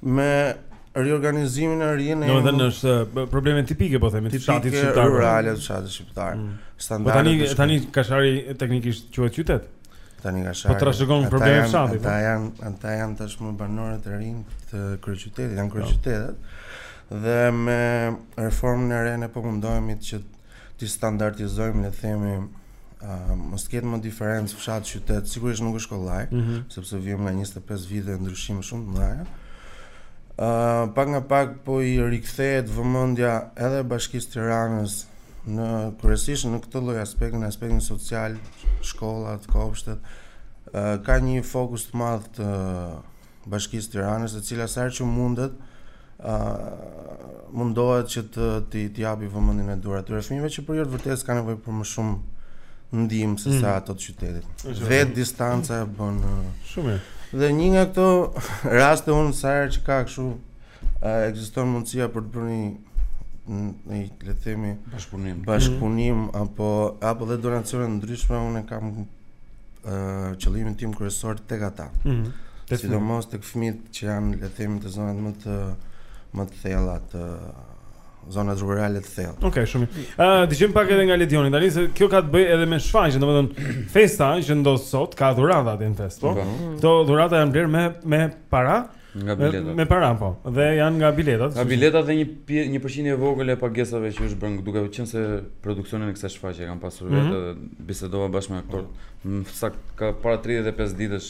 Me riorganizimin e ri në Domethënë në... është probleme tipike po themi të fshatit shqiptar. Rurale të fshatit shqiptar. Mm. Standarde. Po tani shkri... tani Kashari teknikisht quhet qytet. Tani Kashari. Po trashëgon probleme të fshatit. Ata po. janë ata janë tashmë banorë të rinj të kryeqytetit, janë po. kryeqytetet. Dhe me reformën e re ne po mundohemi që t'i standardizojmë, le të themi, uh, mos të ketë më diferencë fshat qytet, sigurisht nuk është kollaj, mm -hmm. sepse vijmë nga 25 vite ndryshime shumë të mëdha. Uh, pak nga pak po i rikthehet vëmendja edhe bashkisë Tiranës në kryesisht në këtë lloj aspekti, në aspektin social, shkollat, kopshtet, uh, ka një fokus të madh të Bashkisë Tiranës, e cila sa herë që mundet, mundohet që të të t'i japi vëmendjen e duhur atyre fëmijëve që përnjëmend vërtet kanë nevojë për më shumë ndihmë se sa mm. ato të qytetit. Vet distanca e bën shumë mirë. Dhe një nga këto raste unë sa herë që ka kështu A ekziston mundësia për të bërë një një le të themi bashkëpunim bashkëpunim mm -hmm. apo apo dhe donacione të ndryshme unë kam ë qëllimin tim kryesor tek ata. Ëh. Mm -hmm. Sidomos tek fëmijët që janë le të themi të zonat më të më të thella të zonat rurale të thella. Okej, okay, shumë. Ë uh, dëgjojm pak edhe nga Ledioni tani se kjo ka të bëjë edhe me shfaqjen, domethënë festa që ndodh sot ka dhurata atje në festë, po. Këto mm -hmm. dhurata janë blerë me me para Nga biletat. Me para po. Dhe janë nga biletat. Nga biletat dhe një pje, një përqindje e vogël e pagesave që është bërë duke qenë se produksionin e kësaj shfaqje kam pasur mm -hmm. vetë dhe bisedova bashkë me aktorët. Mm ka para 35 ditësh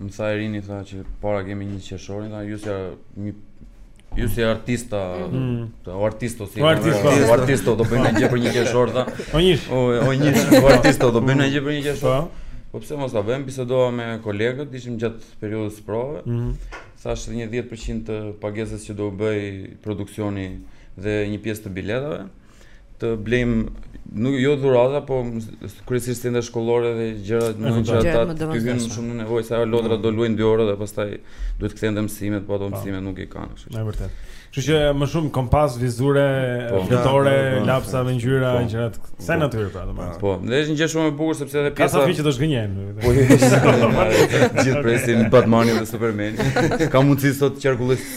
më tha Erini tha që përpara kemi një qershorin tha ju si një Ju si artista, o artista si... O artista, o artista, do bëni gjë për një qershor, tha. O njësh. O, o njësh, o artista, do bëni gjë për një qershor. Po. po pse mos ta bëjmë, bisedova me kolegët, ishim gjatë periudhës së provave. Mm Thashë një 10% të pagesës që do u bëjë produksioni dhe një pjesë të biletave. të blejmë nuk jo dhurata, po kryesisht sende shkollore dhe gjëra më të gjëra t'u hyjnë më shumë në nevojë, sa ajo lodra mm. do luajnë dy orë dhe pastaj duhet të kthehen te mësimet, po ato po. mësime nuk i kanë, kështu që. Është vërtet. Kështu që më shumë kompas, vizore, po. fletore, po, lapsa me ngjyra, gjëra të kësaj natyre pra, domethënë. Po, dhe është një gjë shumë e bukur sepse edhe pjesa Ka sa që do zhgënjehen. Po, gjithë presin Batman dhe Superman. Ka mundësi sot të qarkullojë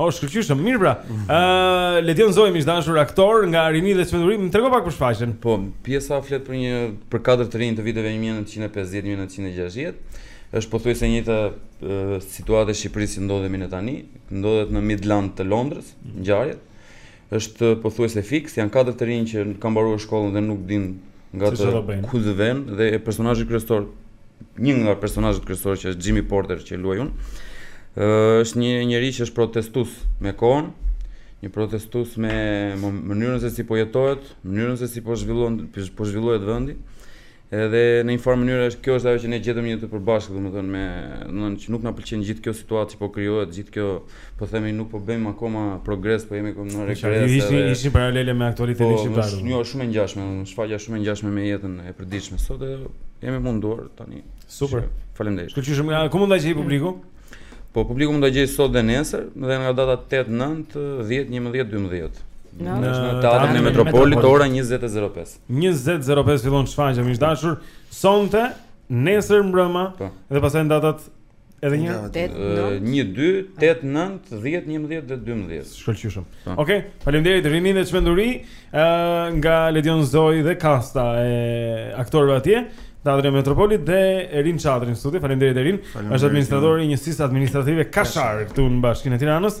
Oh, shkëlqyshëm. Mirë pra. Ë, mhm. uh, Ledion Zoi miq të dashur aktor nga Rini dhe Çmenduri, më trego pak për shfaqjen. Po, pjesa flet për një për katër të rinj të viteve 1950-1960. Është pothuajse e njëjta uh, situatë e Shqipërisë që ndodhemi ne tani, ndodhet në Midland të Londrës, mhm. ngjarjet. Është pothuajse fiks, janë katër të rinj që kanë mbaruar shkollën dhe nuk dinë nga të ku të venë dhe personazhi kryesor, një nga personazhet kryesor që është Jimmy Porter që luaj unë, është një njeri që është protestues me kohën, një protestues me mënyrën se si po jetohet, mënyrën se si po zhvillon, po zhvillohet vendi. Edhe në një farë mënyre është kjo është ajo që ne gjetëm një të përbashkët, domethënë me, domethënë që nuk na pëlqen gjithë kjo situatë që po krijohet, gjithë kjo, po themi nuk po bëjmë akoma progres, po jemi në regres. Ishin edhe... ishin, ishin paralele me aktualitetin po, shqiptar. Po, është shumë e ngjashme, domethënë shfaqja shumë e ngjashme me jetën e përditshme. Sot jemi munduar tani. Super. Faleminderit. Shkëlqyshëm ku mund ta gjejë publiku? Po publiku mund ta gjejë sot dhe nesër, dhe nga data 8, 9, 10, 11, 12. Në, në, në teatrin e Metropolit ora 20:05. 20.05 fillon shfaqja miq të dashur. Sonte, nesër mbrëma po. dhe pastaj datat edhe një herë 8 9 10 11 dhe 12. Shkëlqyshëm. Po. Okej, okay, faleminderit Rini dhe çmenduri ë nga Ledion Zoi dhe kasta e aktorëve atje. Teatri Metropolit dhe Erin Çadri në studio. Faleminderit Erin. Është administratori i njësisë administrative Kashar këtu në Bashkinë e Tiranës.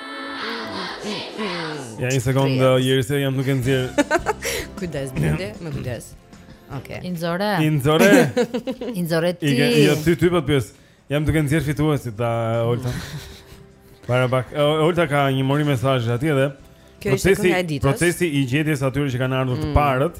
Ja një sekundë, Jeri se jam duke nxjerr. Kujdes, Blendi, me kujdes. Okej. Okay. Inzore. Inzore. Inzore ti. Ike, jo ti ti po pyes. Jam duke nxjerr fituesit ta Olta. Para bak. Olta ka një mori mesazhe aty edhe. Kjo është e ditës. Procesi i gjetjes së atyre që kanë ardhur të mm. parët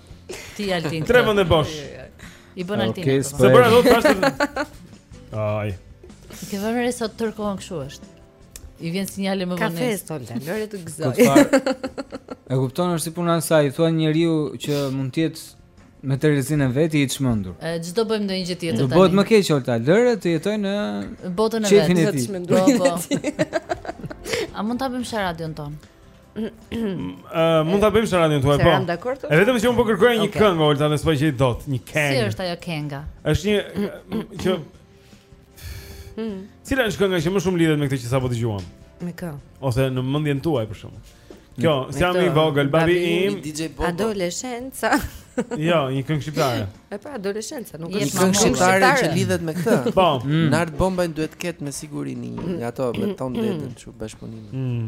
Ti Altin. Tre vende bosh. I bën Altin. Okej, s'po. S'e bëra dot tash. Ai. Ti ke vënë re sot tërë kohën kështu është. I vijnë sinjalet më vonë. Ka festë Olta, lëre të gëzojë. E kupton është si puna e saj, thua njeriu që mund të jetë me terezinë e vet i çmendur. Ç'do bëjmë ndonjë gjë tjetër tani? Do bëhet më keq Olta, lëre të jetojë në botën e vet. Ç'fini ti? Po, po. A mund ta bëjmë Sharadion tonë? Ëh, mund ta bëjmë Sharadion tuaj po. E vetëm që unë po kërkoja një këngë Olta dhe s'po e gjej dot, një këngë. Si është ajo kënga? Është një që hmm. Cila është kënga që më shumë lidhet me këtë që sapo dëgjuam? Me kë? Ose në mendjen tuaj për shkakun. Kjo, si jam i vogël, babi im, DJ Bobo. Adoleshenca. Jo, një këngë shqiptare. E pa adoleshenca, nuk është këngë shqiptare që lidhet me këtë. Po, mm. Nard Bombajn duhet të ketë me siguri një nga ato me ton mm. detën, çu bashkëpunim. Mm.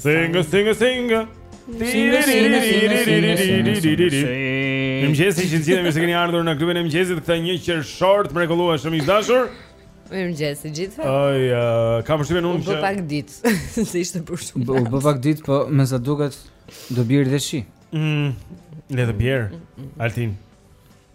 Sing, sing, sing. Mirëmëngjesi të gjithë e mirë se keni ardhur në klubin e mëngjesit këtë një qershor të mrekullueshëm miq të dashur Mirëmëngjesi të gjithë Oj, uh, ka përshqime në unë që u bë vapë, pak ditë Se ishte për shumë U bë pak ditë, po me sa duket do bjerë dhe shi mm, Le të bjerë, Altin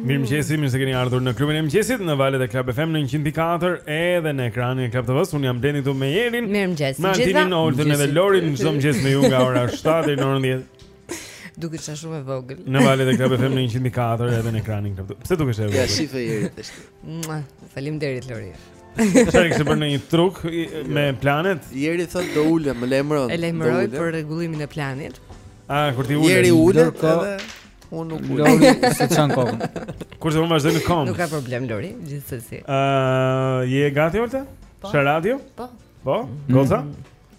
Mirëmëngjesi, mirë se keni ardhur në klubin e mëngjesit në valët e Club FM në 104 edhe në ekranin e Club TV-s Unë jam Blendi këtu me Jerin Mirëmëngjesi Me Altinin, Oltën edhe Lorin Në çdo mëngjes me ju nga ora 7 deri në orën 10 Dukesha shumë e vogël Në valët e Club FM në 104 Edhe në ekranin e Club TV-s Pse dukesha e vogël? Ja, shife Jerin tashti Faleminderit Lori Sa e kishte bërë një truk me planet? Jeri thotë do ulem, më lajmëron E lajmëroj për rregullimin e planit A, kur të ulet Jeri ulet edhe Unë nuk ulem Lori s'e çan kokën Kurse unë vazhdoj në këmbë Nuk ka problem Lori, gjithsesi uh, Je gati, Olta? Po Shë radio? Po Po, mm. goca?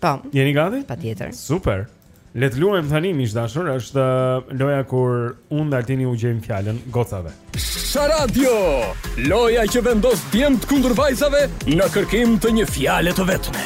Po Jeni gati? Patjetër Super Le të luajmë tani miq të dashur është uh, loja kur unë dhe Altini u gjejmë fjalën gocave Sharadio Loja që vendos djemtë kundër vajzave Në kërkim të një fjale të vetme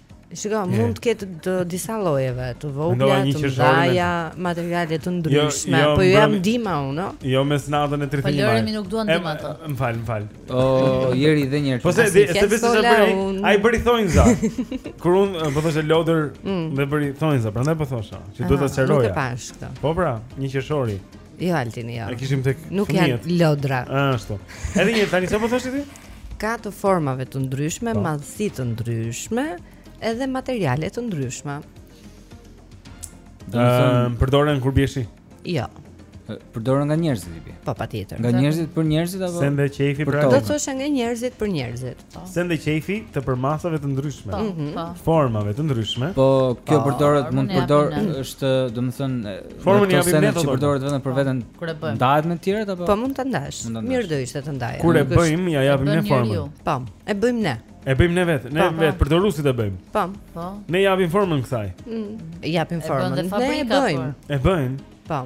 Shiko, mund të ketë të disa llojeve, të vogla, të mëdha, materiale të ndryshme, jo, jo, po ju jap ndihma unë, no? Jo mesnatën e 31 maj. Po lëre mi nuk duan ndihmë ato. Më fal, më fal. O, Jeri dhe një herë. Po se se se vetë sa bëri, ai bëri thonjëza. Kur unë po thoshe loader, mm. më bëri thonjëza, prandaj po thosha, që duhet ta ah, sqaroja. Nuk e pashë këtë. Po pra, një qershori. Jo Altini, jo. E kishim tek Nuk janë lodra. Ashtu. Edhe një tani çfarë po thoshit ti? Ka të formave të ndryshme, po. madhësi të ndryshme, edhe materiale të ndryshme. Ëm, përdoren kur bie shi? Jo. Përdoren nga njerëzit tipi. Po patjetër. Nga njerëzit për njerëzit apo? Sende qejfi pra. Do të thoshe nga njerëzit për njerëzit. Po. Sende qejfi të përmasave të ndryshme. Po, mhm. po. Formave të ndryshme. Po, kjo përdoret, mund të përdor është, domethënë, formën ia japim ne përdoret vetëm për veten. Kur e bëjmë. Ndahet me të tjerët apo? Po mund ta ndash. Mirë do ishte të ndaje. Kur e bëjmë, ia japim ne formën. Po, e bëjmë ne. E bëjmë ne vetë, ne vetë përdoruesit e bëjmë. Po. Po. Ne japim formën kësaj. Mm. Japim formën. Ne e bëjmë. E bëjmë. Po.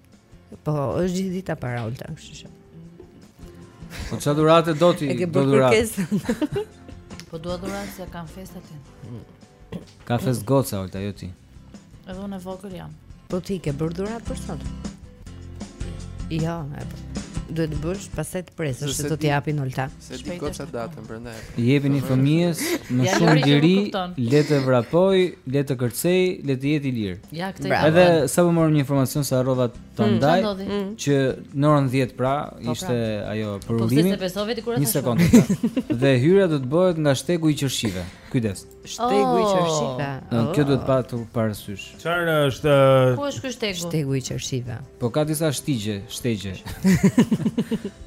Po, është gjithë dita para Olta, kështu që. Po çfarë dhurate, do ti do dhuratë? Po dua dhuratë se kanë festë aty. Ka festë goca Olta jo ti. Edhe unë vogël jam. Po ti ke bërë dhuratë për sot? Jo, e po. Duhet të bësh pastaj të presësh se do të japin Olta. S'e di goca datën prandaj. Jepini fëmijës më shumë liri, le të vrapojë, le të kërcejë, le të jetë i lirë. Ja këtë. Edhe sapo morëm një informacion se harrova ta mm, ndaj mm. që në orën 10 pra po, ishte pra. ajo për po, urimin. Një sekondë. Dhe hyrja do të bëhet nga shtegu i qershive. Kujdes. Shtegu i oh. qershive. Oh. Kjo duhet patur parasysh. Çfarë është? Ku është ky shtegu? Shtegu i qershive. Po ka disa shtigje, shtegje.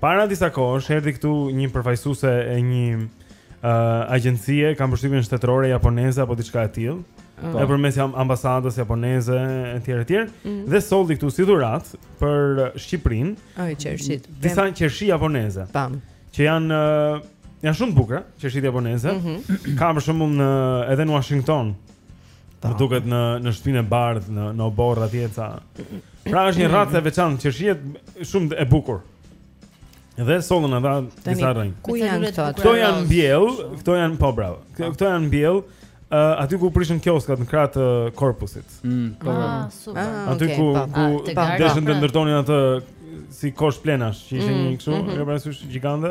Para disa kohësh erdhi këtu një përfaqësuese e një ë uh, agjencie, kam përshtypjen shtetërore japoneze apo diçka e tillë. Mm. Nëpërmes ambasadës japoneze etj etj mm. dhe solli këtu si dhuratë për Shqipërinë. Ah qershitë. Disa qershi japoneze. Tam. Që janë janë shumë të bukura, qershitë japoneze. Mm -hmm. Ka për shembull në edhe në Washington, Më duket në në shtëpinë e bardhë, në në oborr atje ca. Pra është një racë e veçantë qershie shumë e bukur. Dhe sollën ata disa rrënjë. Ku janë këto? Këto janë mbjellë, këto janë po bravo. Ah. Këto janë mbjellë. Uh, aty ku prishën kioskat në krah të korpusit. Mm, po. Ah, super. Ah, aty okay, ku pa, po. ku ah, deshën të ndërtonin atë si kosh plehrash, që ishte mm, një kështu, mm -hmm. e ke parasysh gjigante.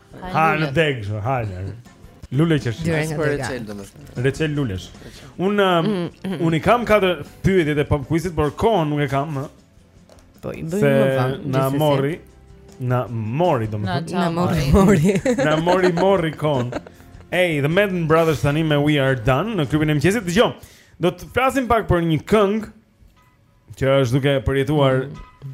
Hanë degë, hanë. Lule qershie. Direkt për reçel domethënë. Reçel lulesh. Un um, mm, mm. un i kam katër pyetjet e pop quizit, por kohën nuk e kam. Po i bëjmë më vonë. Na mori. Na mori domethënë. Na mori mori. Na mori mori kohën. Hey, the Madden Brothers tani me We Are Done në klubin e mëngjesit. Dëgjojmë. Do të flasim pak për një këngë që është duke përjetuar mm.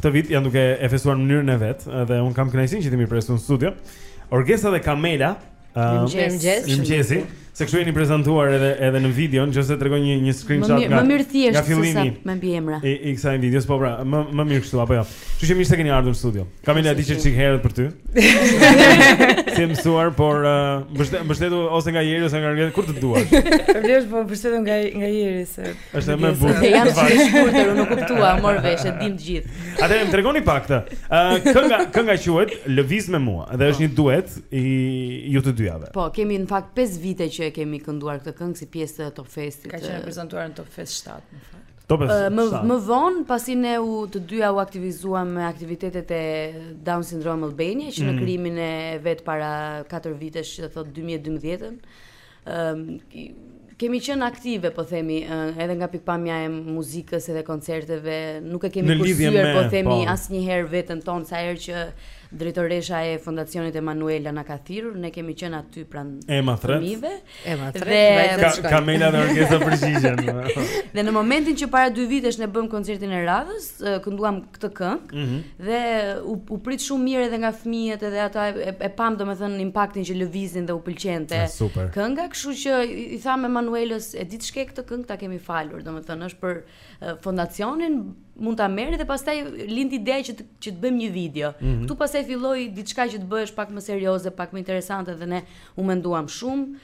Këtë vit janë duke e festuar në mënyrën e vet dhe un kam kënaqësinë që t'i mirëpres në studio. Orgesa dhe Kamela, ëm, Mirëmëngjes. Mirëmëngjesi, se kështu jeni prezantuar edhe edhe në video, nëse tregon një një Më screenshot mirë, nga më mirë nga thjesht se sa fillimi me mbiemra. i, i kësaj videos, po pra, më më mirë kështu apo jo. Kështu që mirë se keni ardhur në studio. Kamela di që çik herët për ty. Si e mësuar, por uh, mbështe- mbështetu ose nga ieri ose nga rrjetë, kur të duash. Vlesh po mbështetem nga nga ieri se Është e më e bukur. Jam shumë e shkurtër, unë e kuptova, mora vesh, e dim të gjithë. Atëherë më tregoni pak këtë. Ë uh, kënga kënga quhet Lëviz me mua dhe është një po. duet i ju të dyjave. Po, kemi në fakt 5 vite që e kemi kënduar këtë këngë si pjesë të Top Festit. Ka qenë prezantuar në Top Fest 7 në fakt. Top Fest. Uh, më më vonë pasi ne u të dyja u aktivizuam me aktivitetet e Down Syndrome Albania që mm. në krijimin e vet para 4 vitesh, do thotë 2012-ën. kemi qenë aktive, po themi, edhe nga pikpamja e muzikës edhe koncerteve, nuk e kemi kursyer, po themi, po. asnjëherë veten tonë, sa herë që drejtoresha e fondacionit Emanuela na ka thirrur, ne kemi qenë aty pranë fëmijëve. Ema thërret. Ka, Kamela dhe Orgesa përgjigjen. dhe në momentin që para dy vitesh ne bëmë koncertin e radhës, kënduam këtë këngë mm -hmm. dhe u, u prit shumë mirë edhe nga fëmijët edhe ata e, e, e pamë domethënë impaktin që lëviznin dhe u pëlqente ah, kënga, kështu që i, i thamë Emanuelës e di çke këtë këngë ta kemi falur, domethënë është për uh, fondacionin mund ta merrni dhe pastaj lindi ideja që të, që të bëjmë një video. Mm -hmm. Ktu pastaj filloi diçka që të bëhesh pak më serioze, pak më interesante dhe ne u menduam shumë,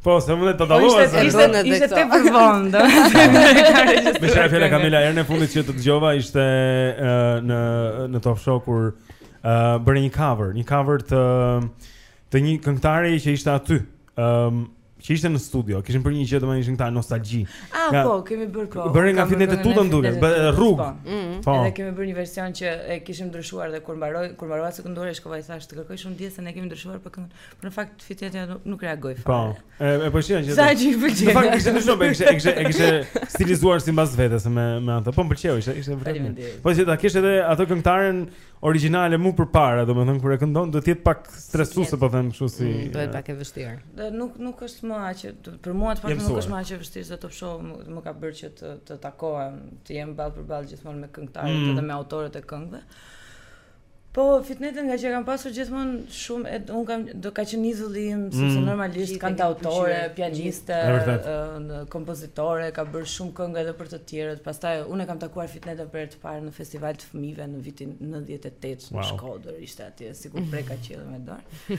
Po, se mundet të dallohet. Ishte ishte ishte te përvon. Meqë ra fjala Kamela, herën e fundit që të dëgjova ishte në në Top Show kur bëri një cover, një cover të të një këngëtare që ishte aty. Ëm që ishte në studio, kishin për një gjë domethënë ishin këta nostalgji. Ah, nga, po, kemi bërë kohë. Bëre nga Fitnete Tuda ndulë, rrugë. Po. Mm. po. Edhe kemi bërë një version që e kishim ndryshuar dhe kur mbaroi, kur mbaroi se këndore shkova i thashë të kërkoj shumë ndjesë se ne kemi ndryshuar pak këngën. Në fakt Fitnetja nuk, nuk reagoi po, fare. Po. E e po shihja që. Sa që i pëlqen. Në fakt ishte shumë, ishte ishte ishte stilizuar sipas vetes me me atë. Po m'pëlqeu, ishte ishte vërtet. Po si ta kesh edhe atë këngëtaren origjinale më përpara, domethënë kur e këndon duhet të jetë pak stresuese po them kështu si. Mm, do jetë pak e vështirë. Dhe nuk nuk është më aq për mua në fakt nuk është më aq e vështirë se Top Show më ka bërë që të të takohem, të jem ballë për ballë gjithmonë me këngëtarët mm. dhe me autorët e këngëve. Po, Fitneten ngaqë e kam pasur gjithmonë shumë e un kam do ka qenë idhulli im, mm. sepse normalisht kantautore, pianiste, kompozitore, ka bërë shumë këngë edhe për të tjerët. Pastaj un e kam takuar Fitneten për herë të parë në festival të fëmijëve në vitin 98 në wow. Shkodër, ishte atje sikur preka qiellin me dorë.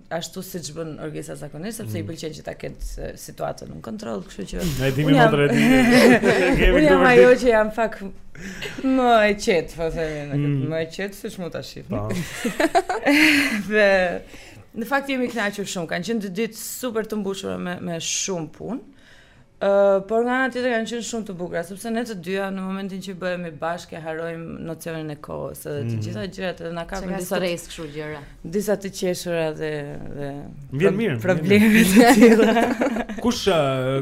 ashtu siç bën Orgesa zakonisht, sepse mm. i pëlqen që ta ketë situatën nën kontroll, kështu që... Ne e dimi më të redi. Unë jam ajo që jam fak më e qetë, po themi, mm. më e qetë, siç mund ta shifni. Po. Dhe, në fakt jemi kënaqur shumë, kanë qënë dy ditë super të mbushura me, me shumë punë, por nga ana tjetër kanë qenë shumë të bukura, sepse ne të dyja në momentin që bëhemi bashkë e harrojmë nocionin e kohës edhe të mhm. gjitha gjërat edhe na kapin disa stres kështu gjëra. Disa të qeshura dhe dhe vjen mirë. Probleme të tilla. kush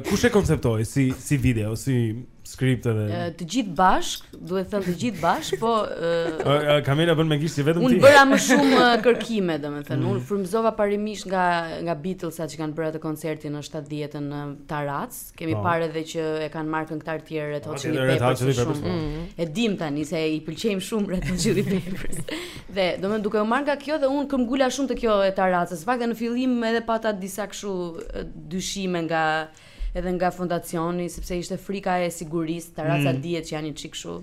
kush e konceptoi si si video, si Skripte dhe uh, të gjithë bashk, duhet thënë të gjithë bashk, po uh, Kamila bën me gishtin vetëm ti. Unë bëra më shumë kërkime, domethënë, mm. unë u frymëzova parimisht nga nga Beatles atë që kanë bërë atë koncertin në 70-ën në taracë. Kemi oh. parë edhe që e kanë marrë këngëtar të tjerë Red Hot Chili Peppers. Red Hot po. mm. E dim tani se i pëlqejmë shumë Red Hot Chili Peppers. dhe domethënë duke u marrë nga kjo dhe unë këmbgula shumë te kjo e taracës. Fakt në fillim edhe pata disa kështu dyshime nga edhe nga fondacioni sepse ishte frika e sigurisë, taraca mm. dihet që janë një çik kështu.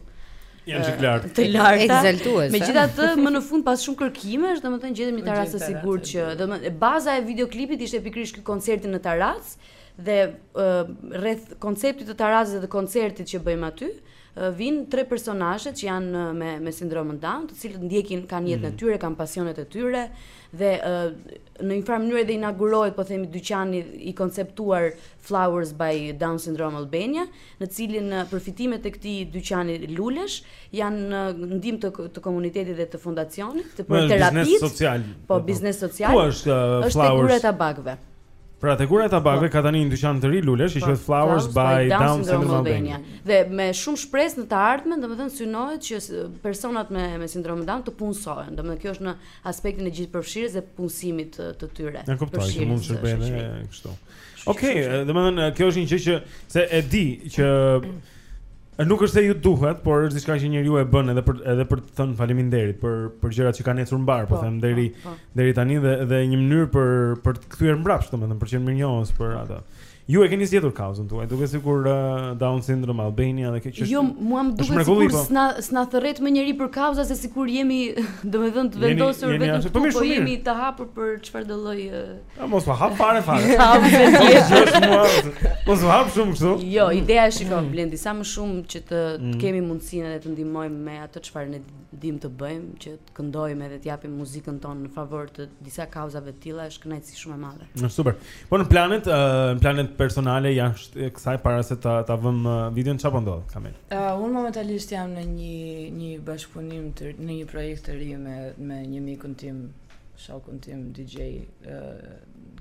Janë çik lart. Të larta. Ekzaltues. Megjithatë, më në fund pas shumë kërkimesh, domethënë gjetëm një taracë të sigurt që domethënë baza e videoklipit ishte pikërisht ky koncerti në taracë dhe uh, rreth konceptit të taracës dhe koncertit që bëjmë aty. Uh, Vijnë tre personazhe që janë me me sindromën Down, të cilët ndjekin kanë jetën e mm. tyre, kanë pasionet e tyre dhe në një farë mënyrë edhe inaugurohet, po themi dyqani i konceptuar Flowers by Down Syndrome Albania, në të cilin përfitimet e këtij dyqani lulesh janë në ndihmë të, të komunitetit dhe të fondacionit, të për terapitë. Po, po, po. biznes social. Ku është Flowers? Është tek Ura e Tabakëve. Pra tek Ura e Tabakëve po. ka tani një dyqan të ri lulesh që po, quhet Flowers by Down Syndrome Albania. Dhe me shumë shpresë në të ardhmen, domethënë synohet që personat me me sindromë Down të punësohen. Domethënë kjo është në aspektin e gjithëpërfshirjes dhe punësimit të tyre. E kuptoj që mund të shërbejë kështu. Okej, domethënë kjo është një gjë që se e di që Nuk është se ju duhet, por është diçka që njeriu e bën edhe për edhe për të thënë faleminderit për për gjërat që kanë ecur mbarë, po, po them deri po, po. deri tani dhe dhe një mënyrë për për të kthyer mbrapsht, domethënë për të qenë mirënjohës për atë. Ju e keni zgjedhur kauzën tuaj, duket sikur uh, Down syndrome Albania dhe këtë. Jo, mua më duket sikur po. s'na s'na thërret më njeri për kauza se sikur jemi, domethënë të vendosur jeni, vetëm këtu, po jemi të hapur për çfarëdo lloj. Ja mos u hap fare fare. Ja, mos u hap shumë kështu. Jo, ideja është që mm. Blendi sa më shumë që të, të mm. kemi mundësinë edhe të ndihmojmë me atë çfarë ne dimë të bëjmë që këndojmë edhe të japim muzikën tonë në favor të disa kauzave të tilla është kënaqësi shumë e madhe. Është super. Po në planet, uh, në planet personale jashtë kësaj para se ta ta vëmë uh, videon çfarë po ndodh Kamela? Uh, unë momentalisht jam në një një bashkëpunim të në një projekt të ri me me një mikun tim, shokun tim DJ, uh,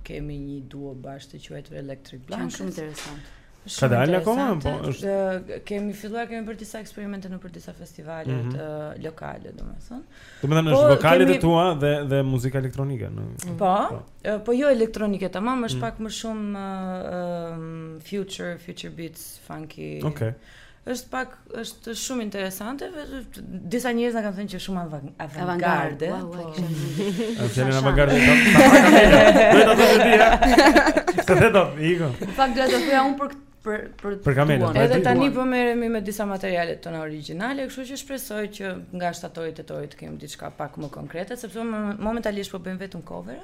kemi një duo bashkë të quajtur Electric Blanket. Shumë interesant. Ka dalë akoma po është kemi filluar kemi bërë disa eksperimente nëpër disa festivale mhm. lokale domethënë. Domethënë është po, vokalet e tua dhe dhe muzika elektronike në mhm. po, po, po jo elektronike tamam është mm -hmm. pak më shumë uh, um, future future beats funky. Okej. Okay. Është pak është shumë interesante, disa njerëz na kanë thënë që është shumë avangarde. Po. A jeni avangarde? Do të thotë ti, ha? Sa të do të ikon? Pak do të thoja unë për për për për Kamelën. Edhe tani po merremi me disa materiale tona origjinale, kështu që shpresoj që nga shtatori tetori të kem diçka pak më konkrete, sepse momentalisht po bëjmë vetëm covera.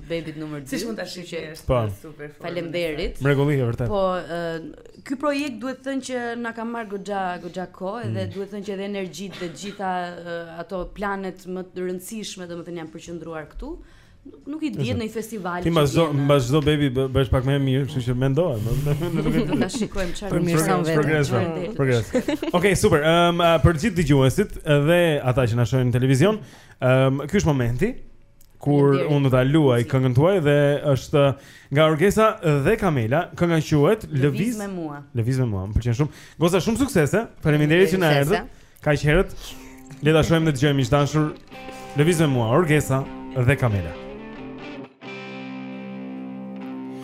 bebit numër 2. Siç mund ta shihni është po. super formë. Faleminderit. Mrekulli e vërtetë. Po, uh, ky projekt duhet të thënë që na ka marrë goxha goxha kohë mm. dhe duhet të thënë që edhe energjitë të gjitha uh, ato planet më të rëndësishme domethënë janë përqendruar këtu. Nuk, nuk i diet në një festival. Ti mbas çdo mbas çdo bebi bëhesh pak më mirë, kështu që mendoj, nuk e di ta shikojmë çfarë përmirëson vetë. Progres. Progres. Okej, super. Ehm um, për gjithë dëgjuesit dhe ata që na shohin në televizion, ehm um, ky është momenti. kur unë do ta luaj këngën tuaj dhe është nga Orgesa dhe Kamela, kënga quhet Lëviz me mua. Lëviz me mua, më pëlqen shumë. Goca shumë suksese. Faleminderit që na erdhët. Kaq herët. Le ta shohim dhe dëgjojmë miq të dashur. Lëviz me mua, Orgesa dhe Kamela.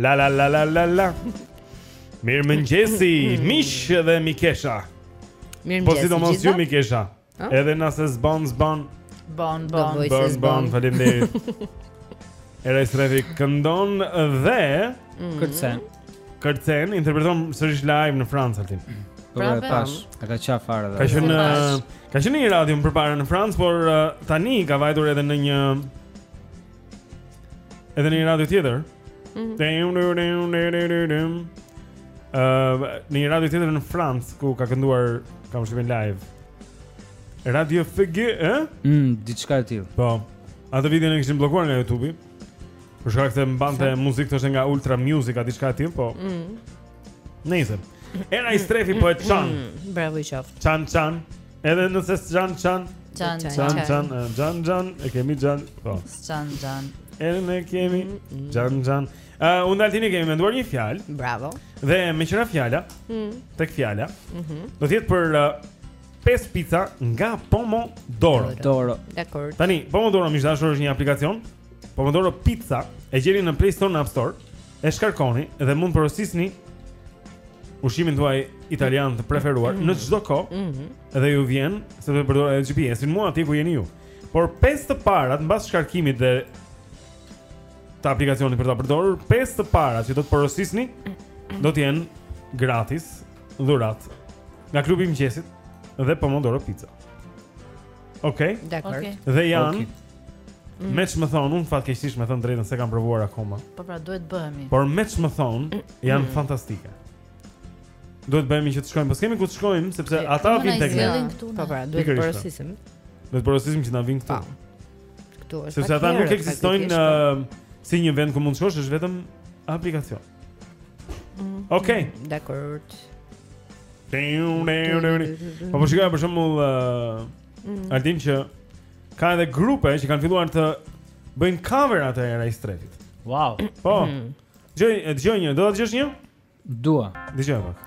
La la la la la la. Mirëmëngjesi, miq dhe mikesha. Mirëmëngjesi. Po sidomos ju mikesha? Edhe na hëngshi bon bon. Bon bon. Bon bon, faleminderit. Era Istrefi këndon dhe mm. kërcen. Kërcen, interpreton sërish live në Francë Altin. Po e pashë, a ka ca fare dhe. Ka qenë ka qenë një radio më përpara në Francë, por tani ka vajtur edhe në një edhe në një radio tjetër. Mhm. në një radio tjetër në Francë ku ka kënduar kam shikuar live. Radio FG, ë? Mm, diçka e tillë. Po. Atë videon e kishin bllokuar nga YouTube-i. Për shkak se mbante muzikë thoshte nga Ultra Music a diçka e tillë, po. Mm. Nëse. Era Istrefi po e çan. Mm, bravo i qoftë. Çan çan. Edhe nëse çan çan. Çan çan çan çan çan e kemi çan. Po. Çan çan. Edhe ne kemi çan çan. Uh, unë dhe Altini kemi menduar një fjalë Bravo Dhe meqë ra fjala mm. Tek fjala mm -hmm. Do të jetë për uh, 5 pizza nga Pomodoro Dakord Tani, Pomodoro miq të dashur është një aplikacion Pomodoro Pizza e gjeni në Play Store në App Store, e shkarkoni dhe mund porosisni ushqimin tuaj italian të preferuar mm. në çdo kohë. Mm -hmm. Dhe ju vjen se do të përdorë edhe GPS-in mu aty ku jeni ju. Por pesë të parat mbas shkarkimit dhe të aplikacionit për ta përdorur, pesë të parat që do të porosisni do të jenë gratis dhuratë nga Klubi i Mëngjesit dhe Pomodoro Pizza. Okej. Okay. Dakord. Okay. Dhe janë okay. Mm. Me ç'më thonë, unë fatkeqësisht me thënë të drejtën s'e kam provuar akoma. Po pra duhet bëhemi. Por me ç'më thonë, janë mm. fantastike. Duhet bëhemi që të shkojmë, po s'kemi ku të shkojmë sepse e, ata vijnë tek ne. Po pra, duhet të porosisim. Duhet të porosisim që na vijnë këtu. Këtu është. Sepse ata nuk ekzistojnë si një vend ku mund të shkosh, është vetëm aplikacion. Mm. Okej. Okay. Dakord. Po po shikoj për shembull uh, mm. Altin që ka edhe grupe që kanë filluar të bëjnë covera të Era Istrefit. Wow. Po. Mm. Dëgjo, dëgjo një, do ta dëgjosh një? Dua. Dëgjo pak.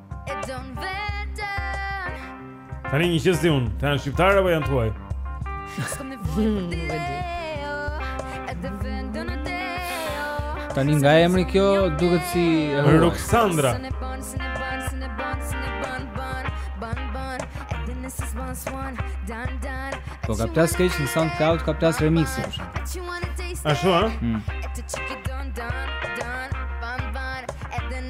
Tani një që s'di unë, këta janë shqiptarë apo janë të huaj? Tani nga emri kjo duket si Ruksandra. Po ka plas keq në SoundCloud, ka plas remix është. Ashtu, ha? Hmm.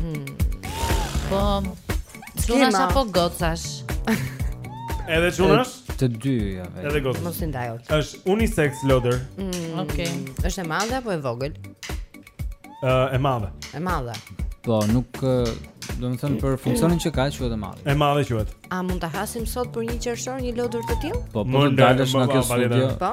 Hmm. Po, Çunash Kema. apo gocash? Edhe çunash? Të dyja vetë. Edhe gocash. Mos i ndaj. Është unisex lodër. Mm, Okej. Është e madhe apo e vogël? Ë e madhe. E madhe. Po, nuk domethënë për funksionin që ka quhet e madhe. E madhe quhet. A mund ta hasim sot për një qershor një lodër të tillë? Po, po të dalësh nga kjo studio. Po.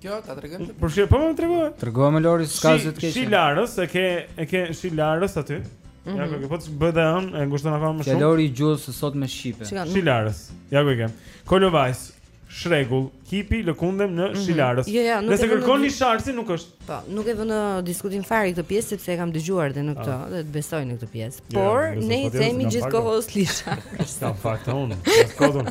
Kjo ta tregon. Për shkak po më tregon. Tregon fjalori s'ka gjë të keqe. Shilarës e ke e ke shilarës aty? Mhm. Ja ku ke po të bëhet ai on, e ngushton akoma më shumë. Fjalori i gjuhës së sotme shqipe. Shilarës. Ja ku e ke. Kolovajzë, Shregull, Hipi, Lëkundem në mhm. Shilarës. Jo, jo, Nëse kërkon lisharsi nuk është. Po, nuk e vë në diskutim fare këtë pjesë sepse e kam dëgjuar dhe në ah. këtë dhe të besoj në këtë pjesë. Por ne i themi gjithë kohës lisharsa fakton. Fakton.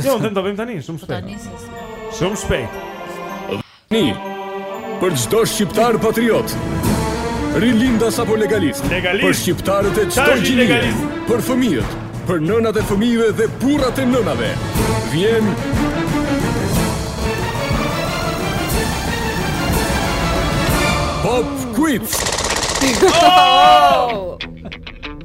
Jo, unë them ta bëjmë tani, shumë shpejt. Tani se s'ka. Shumë shpejt. Ni. Për çdo shqiptar patriot. Rilindas apo legalist. Legalist. Për shqiptarët e çdo gjinie. Për fëmijët, për nënat e fëmijëve dhe burrat e nënave. Vjen Pop Quiz. Oh!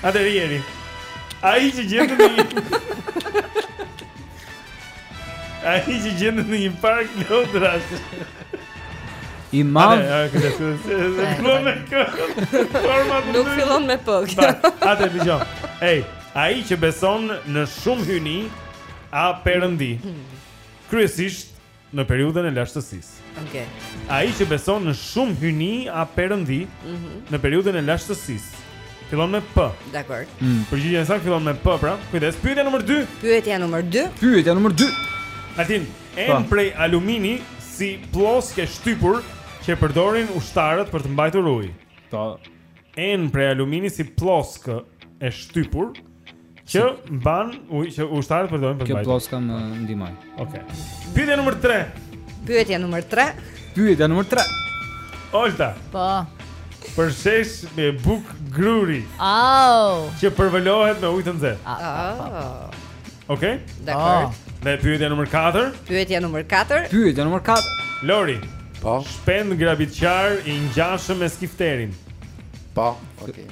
Atëherë Jeri Ai që gjendet në një Ai që gjendet në një park lodrash i madh Nuk fillon me P Atë dëgjo Ej, ai që beson në shumë hyjni a perëndi Kryesisht në periudhën e lashtësisë. Okej. Okay. Ai që beson në shumë hyjni a perëndi mm -hmm. në periudhën e lashtësisë. Fillon me P. Dakor. Mm. Përgjigjja e saktë fillon me P, pra. Kujdes, pyetja numër 2. Pyetja numër 2. Pyetja numër 2. Atin, enë po. prej alumini si ploskë e shtypur që përdorin ushtarët për të mbajtur ujë. Po. Enë prej alumini si ploskë e shtypur Që mban ujë që ushtarët përdorin për të mbajtur. Kjo ploska më ndihmoi. Okej. Okay. Pyetja numër 3. Pyetja numër 3. Pyetja numër 3. Olta. Po. Përshesh me bukë gruri. Au. Që përvëlohet me ujë të nxehtë. Ah, ah, ah, ah. Okej. Okay? Dakor. Ah. Dhe pyetja numër 4. Pyetja numër 4. Pyetja numër 4. Lori. Po. Shpend grabitqar i ngjashëm me skifterin. Po. Okej. Okay.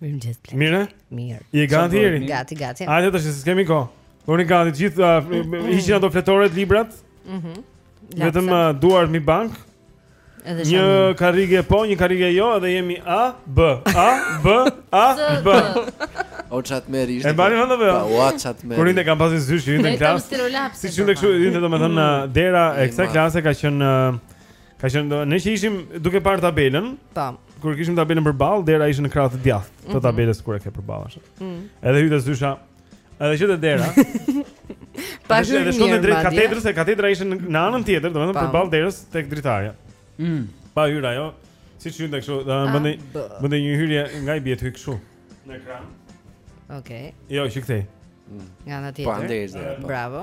Mirë më gjithë Mirë? Mirë Je gati Jeri? Gati, gati Hajde të shohim, kemi ko Unë gati gjithë, uh, mm-hmm. ishin ato fletoret, librat mm Vetëm uh, duar mbi bankë Edhe një karrige po, një karrige jo Edhe jemi A, B, A, B, A, B O çat më rish. E mbani mend. Po çat më. Kur hynte kam pas një zyshë, hynte në klasë. Siç hynte kështu, hynte domethënë mm. dera e kësaj klase ka qenë Ka qenë ne që ishim duke parë tabelën. Po. Kur kishim tabelën përballë, dera ishte në krah të djathtë të mm -hmm. tabelës kur e ke përballë ashtu. Mm. Edhe hynte zysha. Edhe që te dera. Pa hyrë. Edhe shkonte drejt katedrës, e katedra ishte në anën tjetër, domethënë po. përballë derës tek dritarja. Mm. Pa hyrë ajo. Siç hynte kështu, bëmë bëmë një hyrje nga i bie ty kështu në ekran. Okej. Okay. Jo, që këtej. Mm. Nga ana tjetër. Po, po. Bravo.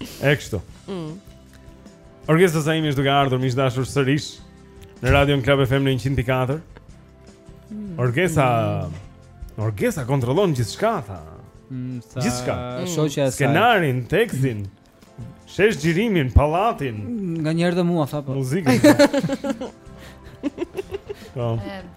E kështu. Mm. Orgesa Zaimi është duke ardhur miq të dashur sërish në Radio Club FM në 104. Mm. Orgesa mm. Orgesa kontrollon gjithçka tha. Mm, gjithçka. Mm. Shoqja e saj. Skenarin, tekstin. Sheshxhirimin, pallatin. Nganjëherë dhe mua tha po. Muzikën. Po.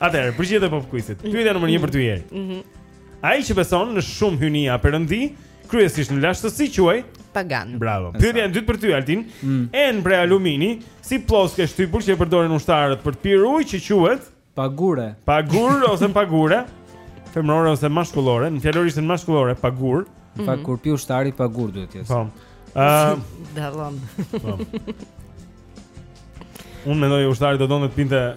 Atëherë, përgjigjet e pop quizit. Mhm. Pyetja numër 1 për ty Jeri. Mhm. Mm Ai që beson në shumë hyjni a perëndi, kryesisht në lashtësi quhet pagan. Bravo. Pyetja e dytë për ty Altin. Mm. Enë prej alumini, si ploskë e shtypur që e përdorin ushtarët për të pirë ujë që quhet pagure. Pagur ose pagure. Femërore ose maskullore, në fjalor është maskullore pagur. Mm -hmm. Po kur pi ushtari pa gur duhet të jetë. Po. Ëm, dallon. Po. Unë mendoj ushtari do donte të pinte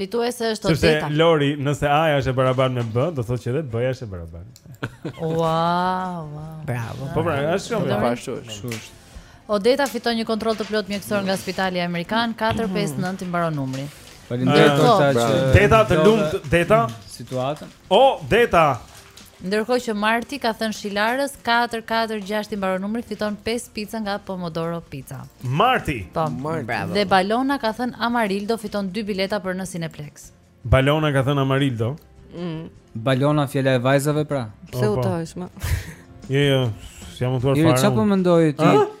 Fituese është Odeta. Sepse Lori, nëse A-ja është e barabartë me B, do thotë që edhe B-ja është e barabartë. Wow, wow. Bravo. Po pra, është shumë e thjeshtë. Odeta fiton një kontroll të plotë mjekësor nga Spitali Amerikan 459 i mbaron numri. Faleminderit për ta që Deta të lumtë Deta situatën. Odeta! Ndërkohë që Marti ka thënë Shilarës 446 i mbaron numri fiton 5 pica nga Pomodoro Pizza. Marti. Po, Marti. bravo. Dhe Balona ka thënë Amarildo fiton 2 bileta për në Cineplex. Balona ka thënë Amarildo. Mm. Balona fjala e vajzave pra. Pse u po. më? Jo, jo, s'jam ofenduar fare. Jo çfarë po mendon ti?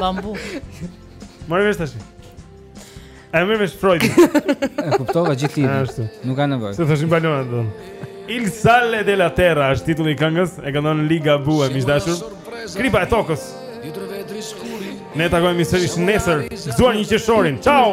Bambu. Mora vesh tash. A më vesh Freud. E kuptova gjithë lidhjen. Ashtu. Nuk ka nevojë. Se thoshim balonat do. Il sale della terra është titulli i këngës, e këndon Ligabue, miq të dashur. Kripa e tokës. Ne takohemi sërish nesër, gëzuar një qershorin. Ciao.